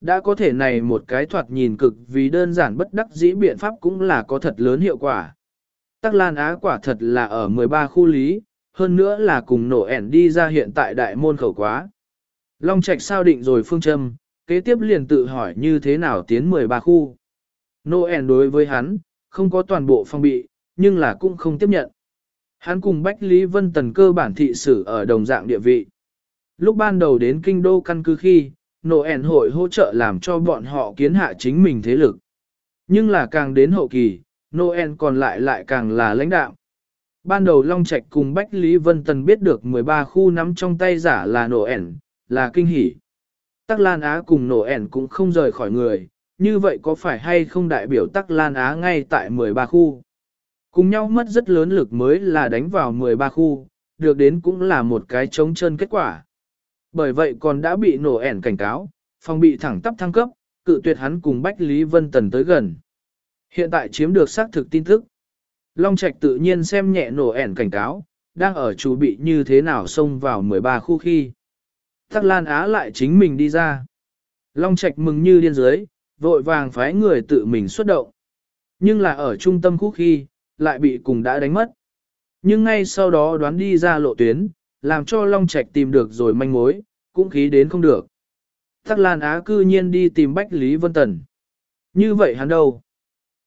Đã có thể này một cái thoạt nhìn cực vì đơn giản bất đắc dĩ biện pháp cũng là có thật lớn hiệu quả. Tắc Lan Á quả thật là ở 13 khu lý, hơn nữa là cùng nổ ẻn đi ra hiện tại đại môn khẩu quá. Long Trạch sao định rồi phương châm, kế tiếp liền tự hỏi như thế nào tiến 13 khu. Nổ ẻn đối với hắn, không có toàn bộ phong bị, nhưng là cũng không tiếp nhận. Hắn cùng Bách Lý Vân Tần cơ bản thị sử ở đồng dạng địa vị. Lúc ban đầu đến kinh đô căn cứ khi, Noel hội hỗ trợ làm cho bọn họ kiến hạ chính mình thế lực. Nhưng là càng đến hậu kỳ, Noel còn lại lại càng là lãnh đạo. Ban đầu Long Trạch cùng Bách Lý Vân Tần biết được 13 khu nắm trong tay giả là Noel, là kinh hỉ. Tắc Lan Á cùng Noel cũng không rời khỏi người, như vậy có phải hay không đại biểu Tắc Lan Á ngay tại 13 khu? Cùng nhau mất rất lớn lực mới là đánh vào 13 khu, được đến cũng là một cái chống chân kết quả. Bởi vậy còn đã bị nổ ẻn cảnh cáo, phòng bị thẳng tắp thăng cấp, cự tuyệt hắn cùng Bách Lý Vân Tần tới gần. Hiện tại chiếm được xác thực tin tức. Long Trạch tự nhiên xem nhẹ nổ ẻn cảnh cáo, đang ở chủ bị như thế nào xông vào 13 khu khi. Tắc Lan Á lại chính mình đi ra. Long Trạch mừng như điên dưới, vội vàng phái người tự mình xuất động. Nhưng là ở trung tâm khu khi, lại bị cùng đã đánh mất. Nhưng ngay sau đó đoán đi ra lộ tuyến, làm cho Long Trạch tìm được rồi manh mối, cũng khí đến không được. Tắc Lan Á cư nhiên đi tìm Bách Lý Vân Tần. Như vậy hắn đâu?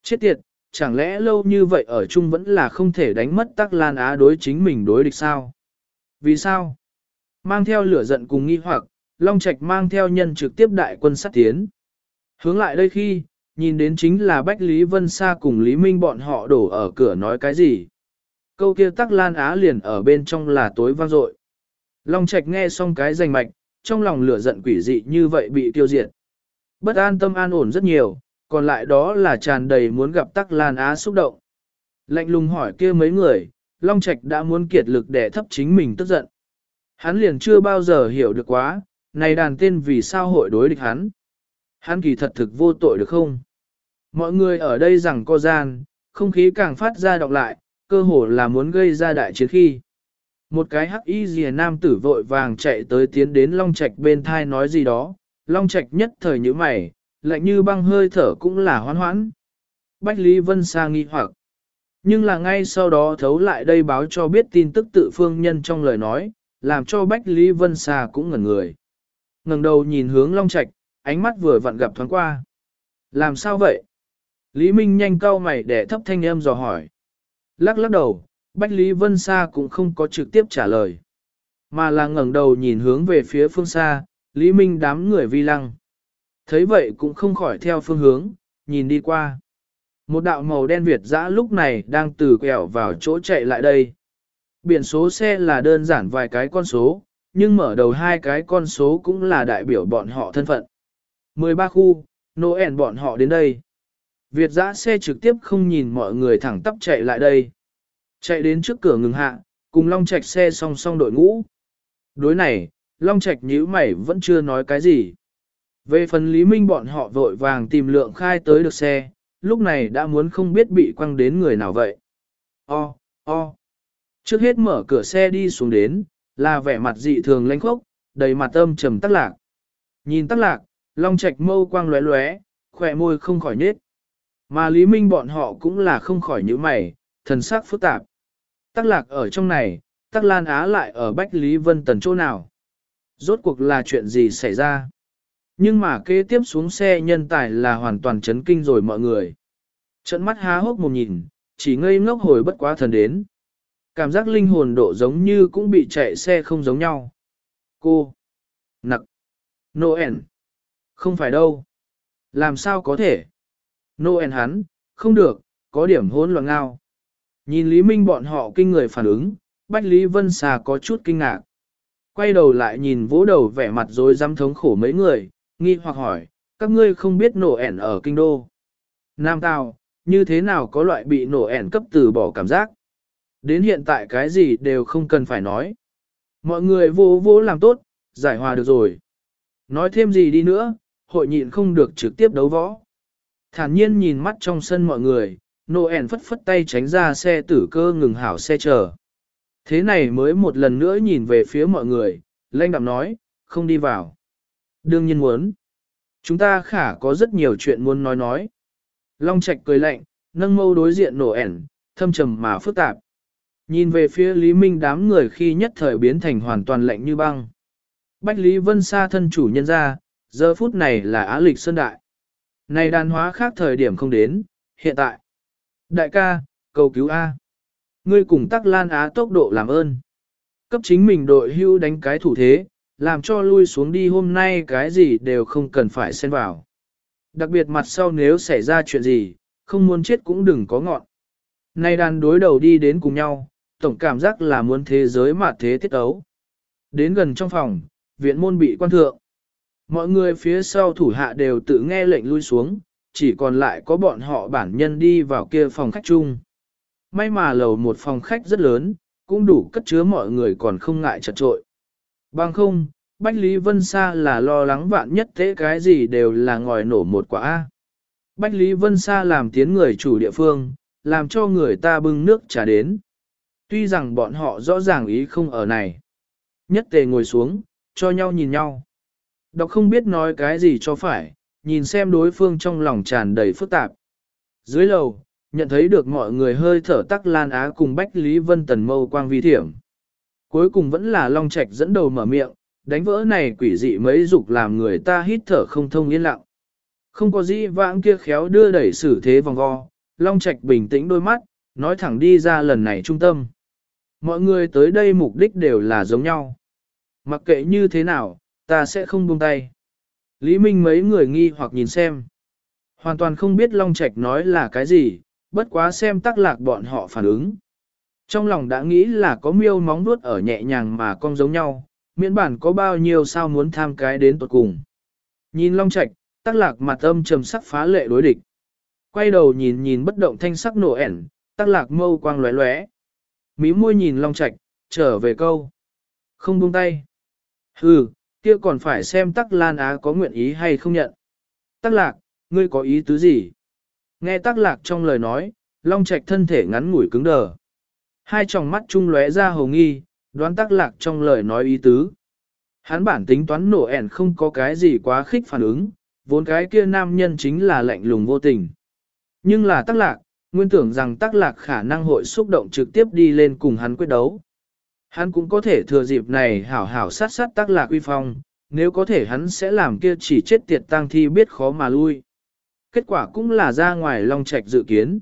Chết tiệt, chẳng lẽ lâu như vậy ở chung vẫn là không thể đánh mất Tắc Lan Á đối chính mình đối địch sao? Vì sao? Mang theo lửa giận cùng nghi hoặc, Long Trạch mang theo nhân trực tiếp đại quân sát tiến. Hướng lại đây khi, nhìn đến chính là Bách Lý Vân Sa cùng Lý Minh bọn họ đổ ở cửa nói cái gì. Câu kia tắc lan á liền ở bên trong là tối vang dội. Long Trạch nghe xong cái danh mạch, trong lòng lửa giận quỷ dị như vậy bị tiêu diệt. Bất an tâm an ổn rất nhiều, còn lại đó là tràn đầy muốn gặp tắc lan á xúc động. Lạnh lùng hỏi kia mấy người, Long Trạch đã muốn kiệt lực để thấp chính mình tức giận. Hắn liền chưa bao giờ hiểu được quá, này đàn tên vì sao hội đối địch hắn. Hắn kỳ thật thực vô tội được không? Mọi người ở đây rằng co gian, không khí càng phát ra đọc lại, cơ hồ là muốn gây ra đại chiến khi. Một cái hắc y rìa nam tử vội vàng chạy tới tiến đến Long Trạch bên thai nói gì đó, Long Trạch nhất thời như mày, lạnh như băng hơi thở cũng là hoan hoãn. Bách Lý Vân Sa nghi hoặc. Nhưng là ngay sau đó thấu lại đây báo cho biết tin tức tự phương nhân trong lời nói, làm cho Bách Lý Vân Sa cũng ngẩn người. ngẩng đầu nhìn hướng Long Trạch, ánh mắt vừa vặn gặp thoáng qua. Làm sao vậy? Lý Minh nhanh cau mày để thấp thanh âm dò hỏi. Lắc lắc đầu, Bách Lý Vân Sa cũng không có trực tiếp trả lời. Mà là ngẩng đầu nhìn hướng về phía phương xa, Lý Minh đám người vi lăng. Thấy vậy cũng không khỏi theo phương hướng, nhìn đi qua. Một đạo màu đen Việt dã lúc này đang từ quẹo vào chỗ chạy lại đây. Biển số xe là đơn giản vài cái con số, nhưng mở đầu hai cái con số cũng là đại biểu bọn họ thân phận. 13 khu, Noel bọn họ đến đây. Việt giã xe trực tiếp không nhìn mọi người thẳng tắp chạy lại đây. Chạy đến trước cửa ngừng hạ, cùng Long Trạch xe song song đội ngũ. Đối này, Long Trạch nhíu mày vẫn chưa nói cái gì. Về phần Lý Minh bọn họ vội vàng tìm lượng khai tới được xe, lúc này đã muốn không biết bị quăng đến người nào vậy. O, o. Trước hết mở cửa xe đi xuống đến, là vẻ mặt dị thường lãnh khốc, đầy mặt âm trầm tắc lạc. Nhìn tắc lạc, Long Trạch mâu quang lóe lóe, khỏe môi không khỏi nết. Mà Lý Minh bọn họ cũng là không khỏi những mày, thần sắc phức tạp. Tắc lạc ở trong này, tắc lan á lại ở Bách Lý Vân Tần chỗ nào. Rốt cuộc là chuyện gì xảy ra? Nhưng mà kế tiếp xuống xe nhân tài là hoàn toàn chấn kinh rồi mọi người. Trận mắt há hốc một nhìn, chỉ ngây ngốc hồi bất quá thần đến. Cảm giác linh hồn độ giống như cũng bị chạy xe không giống nhau. Cô. Nặc. Noel. Không phải đâu. Làm sao có thể? Noel hắn, không được, có điểm hỗn loạn ngao. Nhìn Lý Minh bọn họ kinh người phản ứng, Bách Lý Vân Xà có chút kinh ngạc. Quay đầu lại nhìn vỗ đầu vẻ mặt rồi dám thống khổ mấy người, nghi hoặc hỏi, các ngươi không biết nổ ẻn ở kinh đô. Nam Tào, như thế nào có loại bị nổ ẻn cấp từ bỏ cảm giác? Đến hiện tại cái gì đều không cần phải nói. Mọi người vô vô làm tốt, giải hòa được rồi. Nói thêm gì đi nữa, hội nhịn không được trực tiếp đấu võ. Thản nhiên nhìn mắt trong sân mọi người, Noel phất phất tay tránh ra xe tử cơ ngừng hảo xe chờ. Thế này mới một lần nữa nhìn về phía mọi người, lanh đạm nói, không đi vào. Đương nhiên muốn. Chúng ta khả có rất nhiều chuyện muốn nói nói. Long Trạch cười lạnh, nâng mâu đối diện nổ ẻn, thâm trầm mà phức tạp. Nhìn về phía Lý Minh đám người khi nhất thời biến thành hoàn toàn lạnh như băng. Bách Lý Vân Sa thân chủ nhân ra, giờ phút này là Á Lịch Sơn Đại. Này đàn hóa khác thời điểm không đến, hiện tại. Đại ca, cầu cứu A. Ngươi cùng tắc lan á tốc độ làm ơn. Cấp chính mình đội hưu đánh cái thủ thế, làm cho lui xuống đi hôm nay cái gì đều không cần phải xen vào. Đặc biệt mặt sau nếu xảy ra chuyện gì, không muốn chết cũng đừng có ngọn. Nay đàn đối đầu đi đến cùng nhau, tổng cảm giác là muốn thế giới mà thế thiết ấu. Đến gần trong phòng, viện môn bị quan thượng. Mọi người phía sau thủ hạ đều tự nghe lệnh lui xuống, chỉ còn lại có bọn họ bản nhân đi vào kia phòng khách chung. May mà lầu một phòng khách rất lớn, cũng đủ cất chứa mọi người còn không ngại chật trội. Bằng không, Bách Lý Vân Sa là lo lắng vạn nhất thế cái gì đều là ngòi nổ một quả. A. Bách Lý Vân Sa làm tiến người chủ địa phương, làm cho người ta bưng nước trà đến. Tuy rằng bọn họ rõ ràng ý không ở này. Nhất tề ngồi xuống, cho nhau nhìn nhau. Đọc không biết nói cái gì cho phải, nhìn xem đối phương trong lòng tràn đầy phức tạp. Dưới lầu, nhận thấy được mọi người hơi thở tắc lan á cùng Bách Lý Vân Tần mâu quang vi thiểm. Cuối cùng vẫn là Long Trạch dẫn đầu mở miệng, đánh vỡ này quỷ dị mấy dục làm người ta hít thở không thông yên lặng. Không có gì vãng kia khéo đưa đẩy xử thế vòng vo, Long Trạch bình tĩnh đôi mắt, nói thẳng đi ra lần này trung tâm. Mọi người tới đây mục đích đều là giống nhau. Mặc kệ như thế nào, ta sẽ không buông tay. Lý Minh mấy người nghi hoặc nhìn xem. Hoàn toàn không biết Long Trạch nói là cái gì, bất quá xem tắc lạc bọn họ phản ứng. Trong lòng đã nghĩ là có miêu móng vuốt ở nhẹ nhàng mà con giống nhau, miễn bản có bao nhiêu sao muốn tham cái đến tuột cùng. Nhìn Long Trạch, tắc lạc mặt âm trầm sắc phá lệ đối địch. Quay đầu nhìn nhìn bất động thanh sắc nổ ẻn, tắc lạc mâu quang lóe lóe. Mí môi nhìn Long Trạch, trở về câu. Không buông tay. Hừ, kia còn phải xem tắc lan á có nguyện ý hay không nhận. Tắc lạc, ngươi có ý tứ gì? Nghe tắc lạc trong lời nói, Long Trạch thân thể ngắn ngủi cứng đờ. Hai tròng mắt chung lóe ra hồng nghi, đoán tắc lạc trong lời nói ý tứ. Hắn bản tính toán nổ ẻn không có cái gì quá khích phản ứng, vốn cái kia nam nhân chính là lạnh lùng vô tình. Nhưng là tắc lạc, nguyên tưởng rằng tắc lạc khả năng hội xúc động trực tiếp đi lên cùng hắn quyết đấu. Hắn cũng có thể thừa dịp này hảo hảo sát sát tác lạc uy phong, nếu có thể hắn sẽ làm kia chỉ chết tiệt tang thi biết khó mà lui. Kết quả cũng là ra ngoài long trạch dự kiến.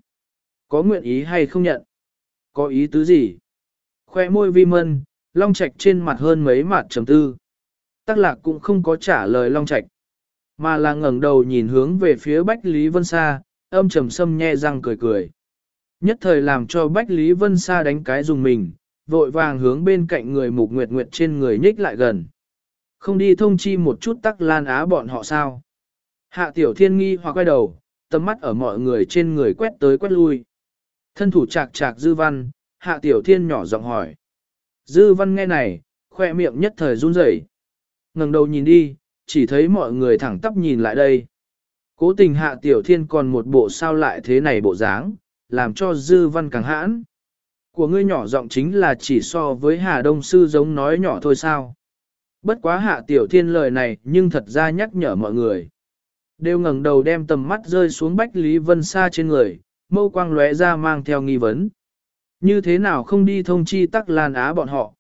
Có nguyện ý hay không nhận? Có ý tứ gì? Khoe môi vi mân, long trạch trên mặt hơn mấy mặt trầm tư. Tắc lạc cũng không có trả lời long trạch, mà là ngẩng đầu nhìn hướng về phía Bách Lý Vân Sa, âm trầm sâm nhe răng cười cười. Nhất thời làm cho Bách Lý Vân Sa đánh cái dùng mình, vội vàng hướng bên cạnh người mục nguyệt nguyệt trên người nhích lại gần. Không đi thông chi một chút tắc lan á bọn họ sao. Hạ tiểu thiên nghi hoặc quay đầu, tầm mắt ở mọi người trên người quét tới quét lui. Thân thủ chạc chạc dư văn, hạ tiểu thiên nhỏ giọng hỏi. Dư văn nghe này, khoe miệng nhất thời run rẩy, ngẩng đầu nhìn đi, chỉ thấy mọi người thẳng tắp nhìn lại đây. Cố tình hạ tiểu thiên còn một bộ sao lại thế này bộ dáng, làm cho dư văn càng hãn. Của ngươi nhỏ giọng chính là chỉ so với Hà Đông Sư giống nói nhỏ thôi sao. Bất quá hạ tiểu thiên lời này nhưng thật ra nhắc nhở mọi người. Đều ngẩng đầu đem tầm mắt rơi xuống Bách Lý Vân Sa trên người, mâu quang lóe ra mang theo nghi vấn. Như thế nào không đi thông chi tắc lan á bọn họ?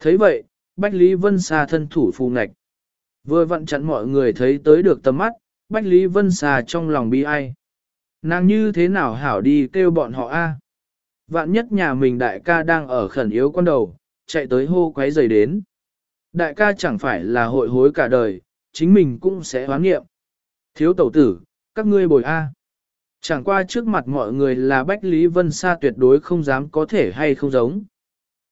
thấy vậy, Bách Lý Vân Sa thân thủ phù ngạch. Vừa vặn chặn mọi người thấy tới được tầm mắt, Bách Lý Vân Sa trong lòng bi ai. Nàng như thế nào hảo đi kêu bọn họ a? Vạn nhất nhà mình đại ca đang ở khẩn yếu con đầu, chạy tới hô quấy giày đến. Đại ca chẳng phải là hội hối cả đời, chính mình cũng sẽ hoán nghiệm. Thiếu tẩu tử, các ngươi bồi A. Chẳng qua trước mặt mọi người là Bách Lý Vân Sa tuyệt đối không dám có thể hay không giống.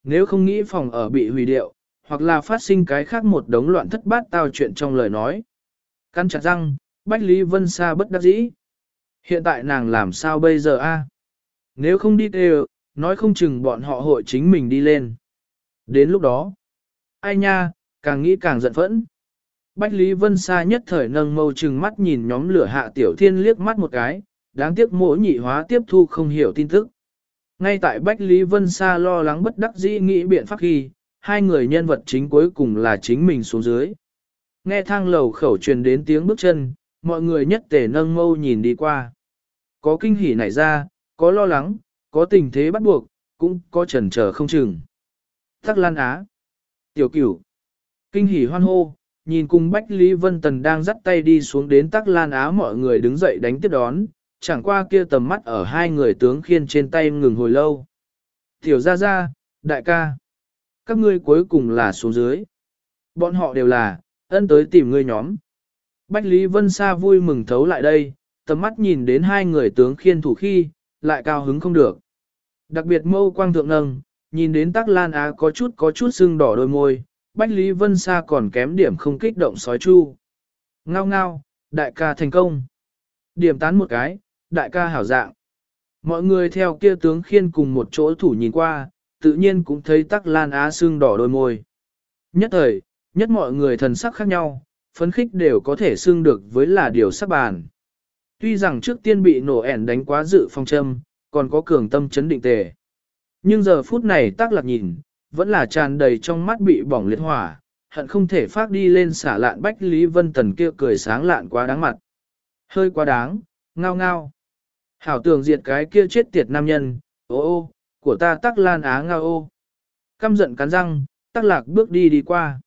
Nếu không nghĩ phòng ở bị hủy điệu, hoặc là phát sinh cái khác một đống loạn thất bát tao chuyện trong lời nói. Căn chặt răng, Bách Lý Vân Sa bất đắc dĩ. Hiện tại nàng làm sao bây giờ a? Nếu không đi đều, nói không chừng bọn họ hội chính mình đi lên. Đến lúc đó, ai nha, càng nghĩ càng giận phẫn. Bách Lý Vân Sa nhất thời nâng mâu chừng mắt nhìn nhóm lửa hạ tiểu thiên liếc mắt một cái, đáng tiếc mỗi nhị hóa tiếp thu không hiểu tin tức. Ngay tại Bách Lý Vân Sa lo lắng bất đắc dĩ nghĩ biện pháp khi, hai người nhân vật chính cuối cùng là chính mình xuống dưới. Nghe thang lầu khẩu truyền đến tiếng bước chân, mọi người nhất tề nâng mâu nhìn đi qua. Có kinh hỉ nảy ra, có lo lắng, có tình thế bắt buộc, cũng có chần chờ không chừng. Tắc Lan Á. Tiểu cửu. Kinh hỉ hoan hô, nhìn cùng Bách Lý Vân Tần đang dắt tay đi xuống đến Tắc Lan Á mọi người đứng dậy đánh tiếp đón, chẳng qua kia tầm mắt ở hai người tướng khiên trên tay ngừng hồi lâu. Tiểu Gia Gia, đại ca. Các ngươi cuối cùng là xuống dưới. Bọn họ đều là, ân tới tìm ngươi nhóm. Bách Lý Vân Sa vui mừng thấu lại đây, tầm mắt nhìn đến hai người tướng khiên thủ khi, lại cao hứng không được. Đặc biệt mâu quang thượng nâng, nhìn đến tắc lan á có chút có chút sưng đỏ đôi môi, Bách Lý Vân Sa còn kém điểm không kích động sói chu. Ngao ngao, đại ca thành công. Điểm tán một cái, đại ca hảo dạng. Mọi người theo kia tướng khiên cùng một chỗ thủ nhìn qua, tự nhiên cũng thấy tắc lan á sưng đỏ đôi môi. Nhất thời, nhất mọi người thần sắc khác nhau, phấn khích đều có thể sưng được với là điều sắc bàn. Tuy rằng trước tiên bị nổ ẻn đánh quá dự phong châm, còn có cường tâm chấn định tề. Nhưng giờ phút này tác lạc nhìn, vẫn là tràn đầy trong mắt bị bỏng liệt hỏa, hận không thể phát đi lên xả lạn Bách Lý Vân Tần kia cười sáng lạn quá đáng mặt. Hơi quá đáng, ngao ngao. Hảo tưởng diệt cái kia chết tiệt nam nhân, ô ô, của ta tắc lan á ngao ô. Căm giận cắn răng, tắc lạc bước đi đi qua.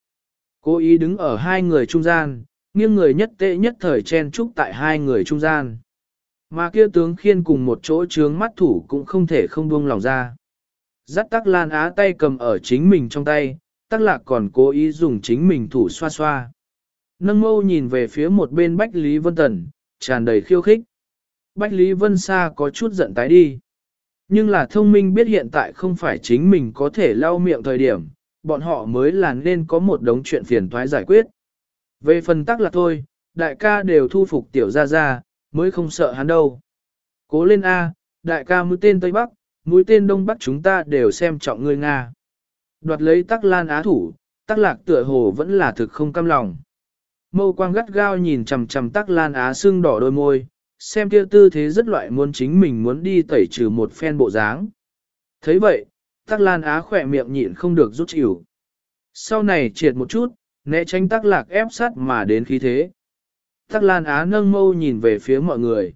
Cố ý đứng ở hai người trung gian, nghiêng người nhất tệ nhất thời chen trúc tại hai người trung gian. Mà kia tướng khiên cùng một chỗ trướng mắt thủ cũng không thể không buông lòng ra. Dắt tắc lan á tay cầm ở chính mình trong tay, tắc lạc còn cố ý dùng chính mình thủ xoa xoa. Nâng mâu nhìn về phía một bên Bách Lý Vân Tần, tràn đầy khiêu khích. Bách Lý Vân Sa có chút giận tái đi. Nhưng là thông minh biết hiện tại không phải chính mình có thể lau miệng thời điểm, bọn họ mới là nên có một đống chuyện phiền toái giải quyết. Về phần tắc là thôi, đại ca đều thu phục tiểu gia gia, mới không sợ hắn đâu. Cố lên A, đại ca mũi tên Tây Bắc, mũi tên Đông Bắc chúng ta đều xem trọng ngươi Nga. Đoạt lấy tắc lan á thủ, tắc lạc tựa hồ vẫn là thực không cam lòng. Mâu quang gắt gao nhìn chằm chằm tắc lan á sưng đỏ đôi môi, xem kia tư thế rất loại muốn chính mình muốn đi tẩy trừ một phen bộ dáng. thấy vậy, tắc lan á khỏe miệng nhịn không được rút chịu. Sau này triệt một chút, né tránh tắc lạc ép sát mà đến khí thế. Tắc lan á nâng mâu nhìn về phía mọi người.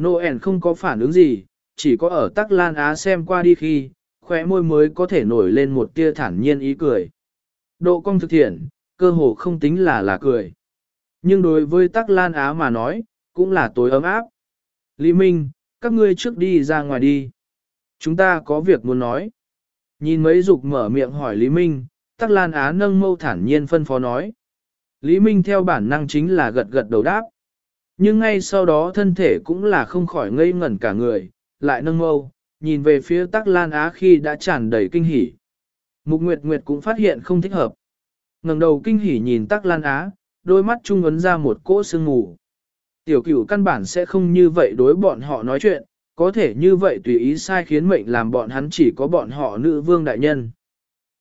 Noel không có phản ứng gì, chỉ có ở tắc lan á xem qua đi khi, khóe môi mới có thể nổi lên một tia thản nhiên ý cười. Độ cong thực thiện, cơ hồ không tính là là cười. Nhưng đối với tắc lan á mà nói, cũng là tối ấm áp. Lý Minh, các ngươi trước đi ra ngoài đi. Chúng ta có việc muốn nói. Nhìn mấy dục mở miệng hỏi Lý Minh, tắc lan á nâng mâu thản nhiên phân phó nói. Lý Minh theo bản năng chính là gật gật đầu đáp. Nhưng ngay sau đó thân thể cũng là không khỏi ngây ngẩn cả người, lại nâng mâu, nhìn về phía tắc lan á khi đã tràn đầy kinh hỉ. Mục Nguyệt Nguyệt cũng phát hiện không thích hợp. ngẩng đầu kinh hỉ nhìn tắc lan á, đôi mắt trung ấn ra một cỗ sương mù. Tiểu cửu căn bản sẽ không như vậy đối bọn họ nói chuyện, có thể như vậy tùy ý sai khiến mệnh làm bọn hắn chỉ có bọn họ nữ vương đại nhân.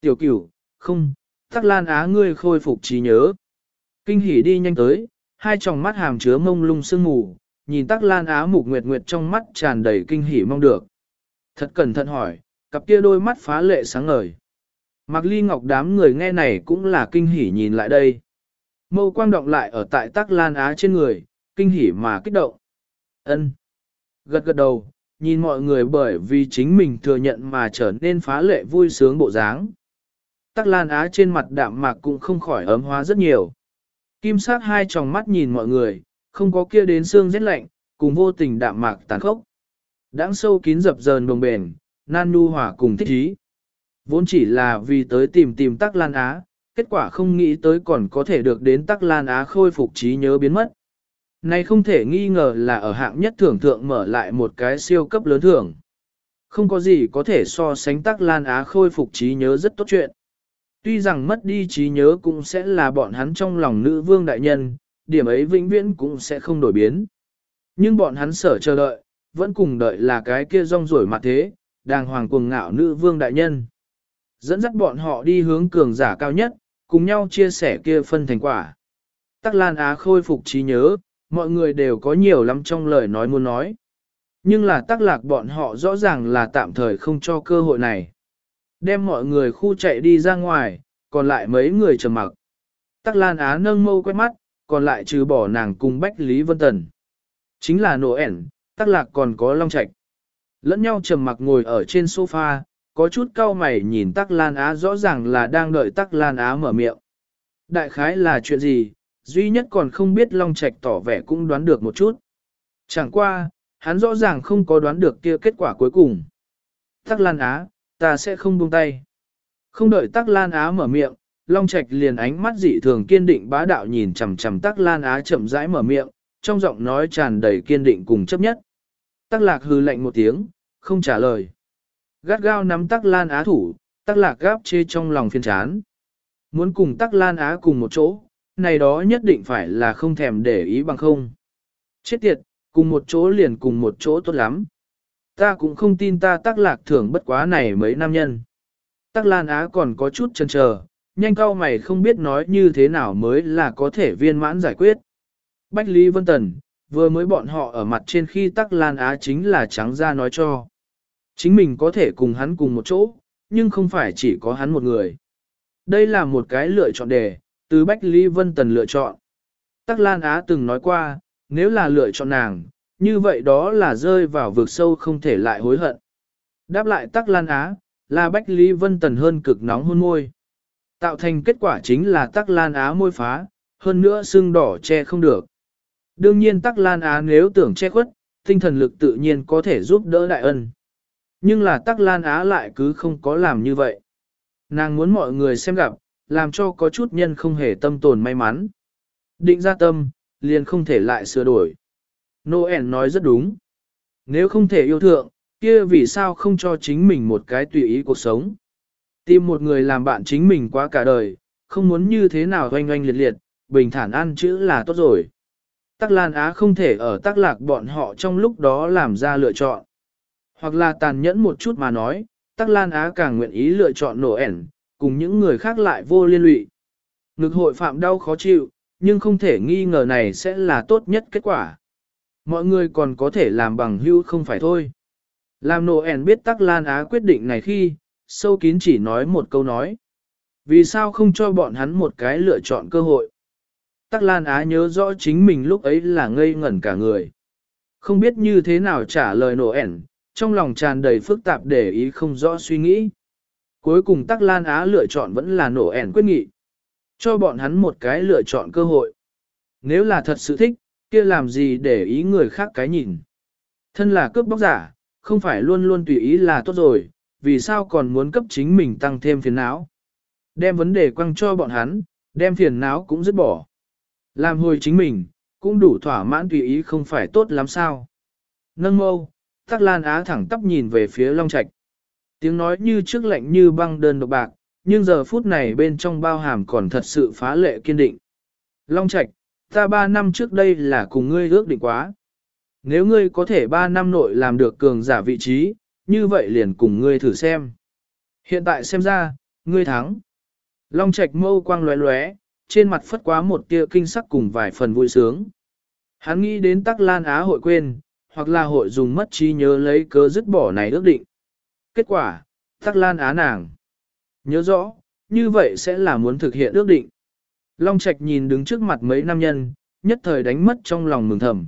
Tiểu cửu, không, tắc lan á ngươi khôi phục trí nhớ. Kinh hỉ đi nhanh tới, hai tròng mắt hàm chứa mông lung sương mù, nhìn tắc lan á mục nguyệt nguyệt trong mắt tràn đầy kinh hỉ mong được. Thật cẩn thận hỏi, cặp kia đôi mắt phá lệ sáng ngời. Mạc Ly Ngọc đám người nghe này cũng là kinh hỉ nhìn lại đây. Mâu quang động lại ở tại tắc lan á trên người, kinh hỉ mà kích động. ân Gật gật đầu, nhìn mọi người bởi vì chính mình thừa nhận mà trở nên phá lệ vui sướng bộ dáng. Tắc lan á trên mặt đạm mạc cũng không khỏi ấm hóa rất nhiều. Kim sát hai tròng mắt nhìn mọi người, không có kia đến xương rét lạnh, cùng vô tình đạm mạc tàn khốc. Đãng sâu kín dập dờn đồng bền, nan nu hỏa cùng thích ý. Vốn chỉ là vì tới tìm tìm tắc lan á, kết quả không nghĩ tới còn có thể được đến tắc lan á khôi phục trí nhớ biến mất. Này không thể nghi ngờ là ở hạng nhất thưởng thượng mở lại một cái siêu cấp lớn thưởng. Không có gì có thể so sánh tắc lan á khôi phục trí nhớ rất tốt chuyện. Tuy rằng mất đi trí nhớ cũng sẽ là bọn hắn trong lòng nữ vương đại nhân, điểm ấy vĩnh viễn cũng sẽ không đổi biến. Nhưng bọn hắn sở chờ đợi, vẫn cùng đợi là cái kia rong rổi mặt thế, đàng hoàng cuồng ngạo nữ vương đại nhân. Dẫn dắt bọn họ đi hướng cường giả cao nhất, cùng nhau chia sẻ kia phân thành quả. Tắc Lan Á khôi phục trí nhớ, mọi người đều có nhiều lắm trong lời nói muốn nói. Nhưng là tắc lạc bọn họ rõ ràng là tạm thời không cho cơ hội này. Đem mọi người khu chạy đi ra ngoài, còn lại mấy người trầm mặc. Tắc Lan Á nâng mâu quét mắt, còn lại trừ bỏ nàng cùng Bách Lý Vân Tần. Chính là nổ ẻn, tắc lạc còn có long Trạch Lẫn nhau trầm mặc ngồi ở trên sofa, có chút cau mày nhìn tắc lan á rõ ràng là đang đợi tắc lan á mở miệng. Đại khái là chuyện gì, duy nhất còn không biết long trạch tỏ vẻ cũng đoán được một chút. Chẳng qua, hắn rõ ràng không có đoán được kia kết quả cuối cùng. Tắc lan á, ta sẽ không buông tay. Không đợi tắc lan á mở miệng, long trạch liền ánh mắt dị thường kiên định bá đạo nhìn chằm chằm tắc lan á chậm rãi mở miệng, trong giọng nói tràn đầy kiên định cùng chấp nhất. Tắc lạc hừ lạnh một tiếng, không trả lời. Gắt gao nắm tắc lan á thủ, tắc lạc gáp chê trong lòng phiền chán. Muốn cùng tắc lan á cùng một chỗ, này đó nhất định phải là không thèm để ý bằng không. Chết tiệt, cùng một chỗ liền cùng một chỗ tốt lắm. Ta cũng không tin ta tắc lạc thưởng bất quá này mấy nam nhân. Tắc lan á còn có chút chần chờ, nhanh cao mày không biết nói như thế nào mới là có thể viên mãn giải quyết. Bách Lý Vân Tần, vừa mới bọn họ ở mặt trên khi tắc lan á chính là trắng ra nói cho. Chính mình có thể cùng hắn cùng một chỗ, nhưng không phải chỉ có hắn một người. Đây là một cái lựa chọn đề, từ Bách Lý Vân Tần lựa chọn. Tắc Lan Á từng nói qua, nếu là lựa chọn nàng, như vậy đó là rơi vào vực sâu không thể lại hối hận. Đáp lại Tắc Lan Á, là Bách Lý Vân Tần hơn cực nóng hôn môi. Tạo thành kết quả chính là Tắc Lan Á môi phá, hơn nữa sưng đỏ che không được. Đương nhiên Tắc Lan Á nếu tưởng che khuất, tinh thần lực tự nhiên có thể giúp đỡ đại ân. Nhưng là Tắc Lan Á lại cứ không có làm như vậy. Nàng muốn mọi người xem gặp, làm cho có chút nhân không hề tâm tồn may mắn. Định ra tâm, liền không thể lại sửa đổi. Noel nói rất đúng. Nếu không thể yêu thượng, kia vì sao không cho chính mình một cái tùy ý cuộc sống. Tìm một người làm bạn chính mình quá cả đời, không muốn như thế nào oanh oanh liệt liệt, bình thản ăn chữ là tốt rồi. Tắc Lan Á không thể ở tắc lạc bọn họ trong lúc đó làm ra lựa chọn. Hoặc là tàn nhẫn một chút mà nói, Tắc Lan Á càng nguyện ý lựa chọn nổ ẻn, cùng những người khác lại vô liên lụy. Ngực hội phạm đau khó chịu, nhưng không thể nghi ngờ này sẽ là tốt nhất kết quả. Mọi người còn có thể làm bằng hưu không phải thôi. Làm nổ ẻn biết Tắc Lan Á quyết định này khi, sâu kín chỉ nói một câu nói. Vì sao không cho bọn hắn một cái lựa chọn cơ hội? Tắc Lan Á nhớ rõ chính mình lúc ấy là ngây ngẩn cả người. Không biết như thế nào trả lời nổ ẻn, trong lòng tràn đầy phức tạp để ý không rõ suy nghĩ. Cuối cùng Tắc Lan Á lựa chọn vẫn là nổ ẻn quyết nghị. Cho bọn hắn một cái lựa chọn cơ hội. Nếu là thật sự thích, kia làm gì để ý người khác cái nhìn. Thân là cướp bóc giả, không phải luôn luôn tùy ý là tốt rồi, vì sao còn muốn cấp chính mình tăng thêm phiền não. Đem vấn đề quăng cho bọn hắn, đem phiền não cũng dứt bỏ. Làm hồi chính mình, cũng đủ thỏa mãn tùy ý không phải tốt lắm sao. Nâng mâu, Tắc Lan Á thẳng tắp nhìn về phía Long Trạch. Tiếng nói như trước lạnh như băng đơn độc bạc, nhưng giờ phút này bên trong bao hàm còn thật sự phá lệ kiên định. Long Trạch, ta ba năm trước đây là cùng ngươi ước định quá. Nếu ngươi có thể ba năm nội làm được cường giả vị trí, như vậy liền cùng ngươi thử xem. Hiện tại xem ra, ngươi thắng. Long Trạch mâu quang lóe lóe, trên mặt phất quá một tia kinh sắc cùng vài phần vui sướng. Hắn nghĩ đến Tắc Lan Á hội quên, hoặc là hội dùng mất trí nhớ lấy cớ dứt bỏ này ước định. Kết quả, Tắc Lan Á nàng. Nhớ rõ, như vậy sẽ là muốn thực hiện ước định. Long Trạch nhìn đứng trước mặt mấy nam nhân, nhất thời đánh mất trong lòng mừng thầm.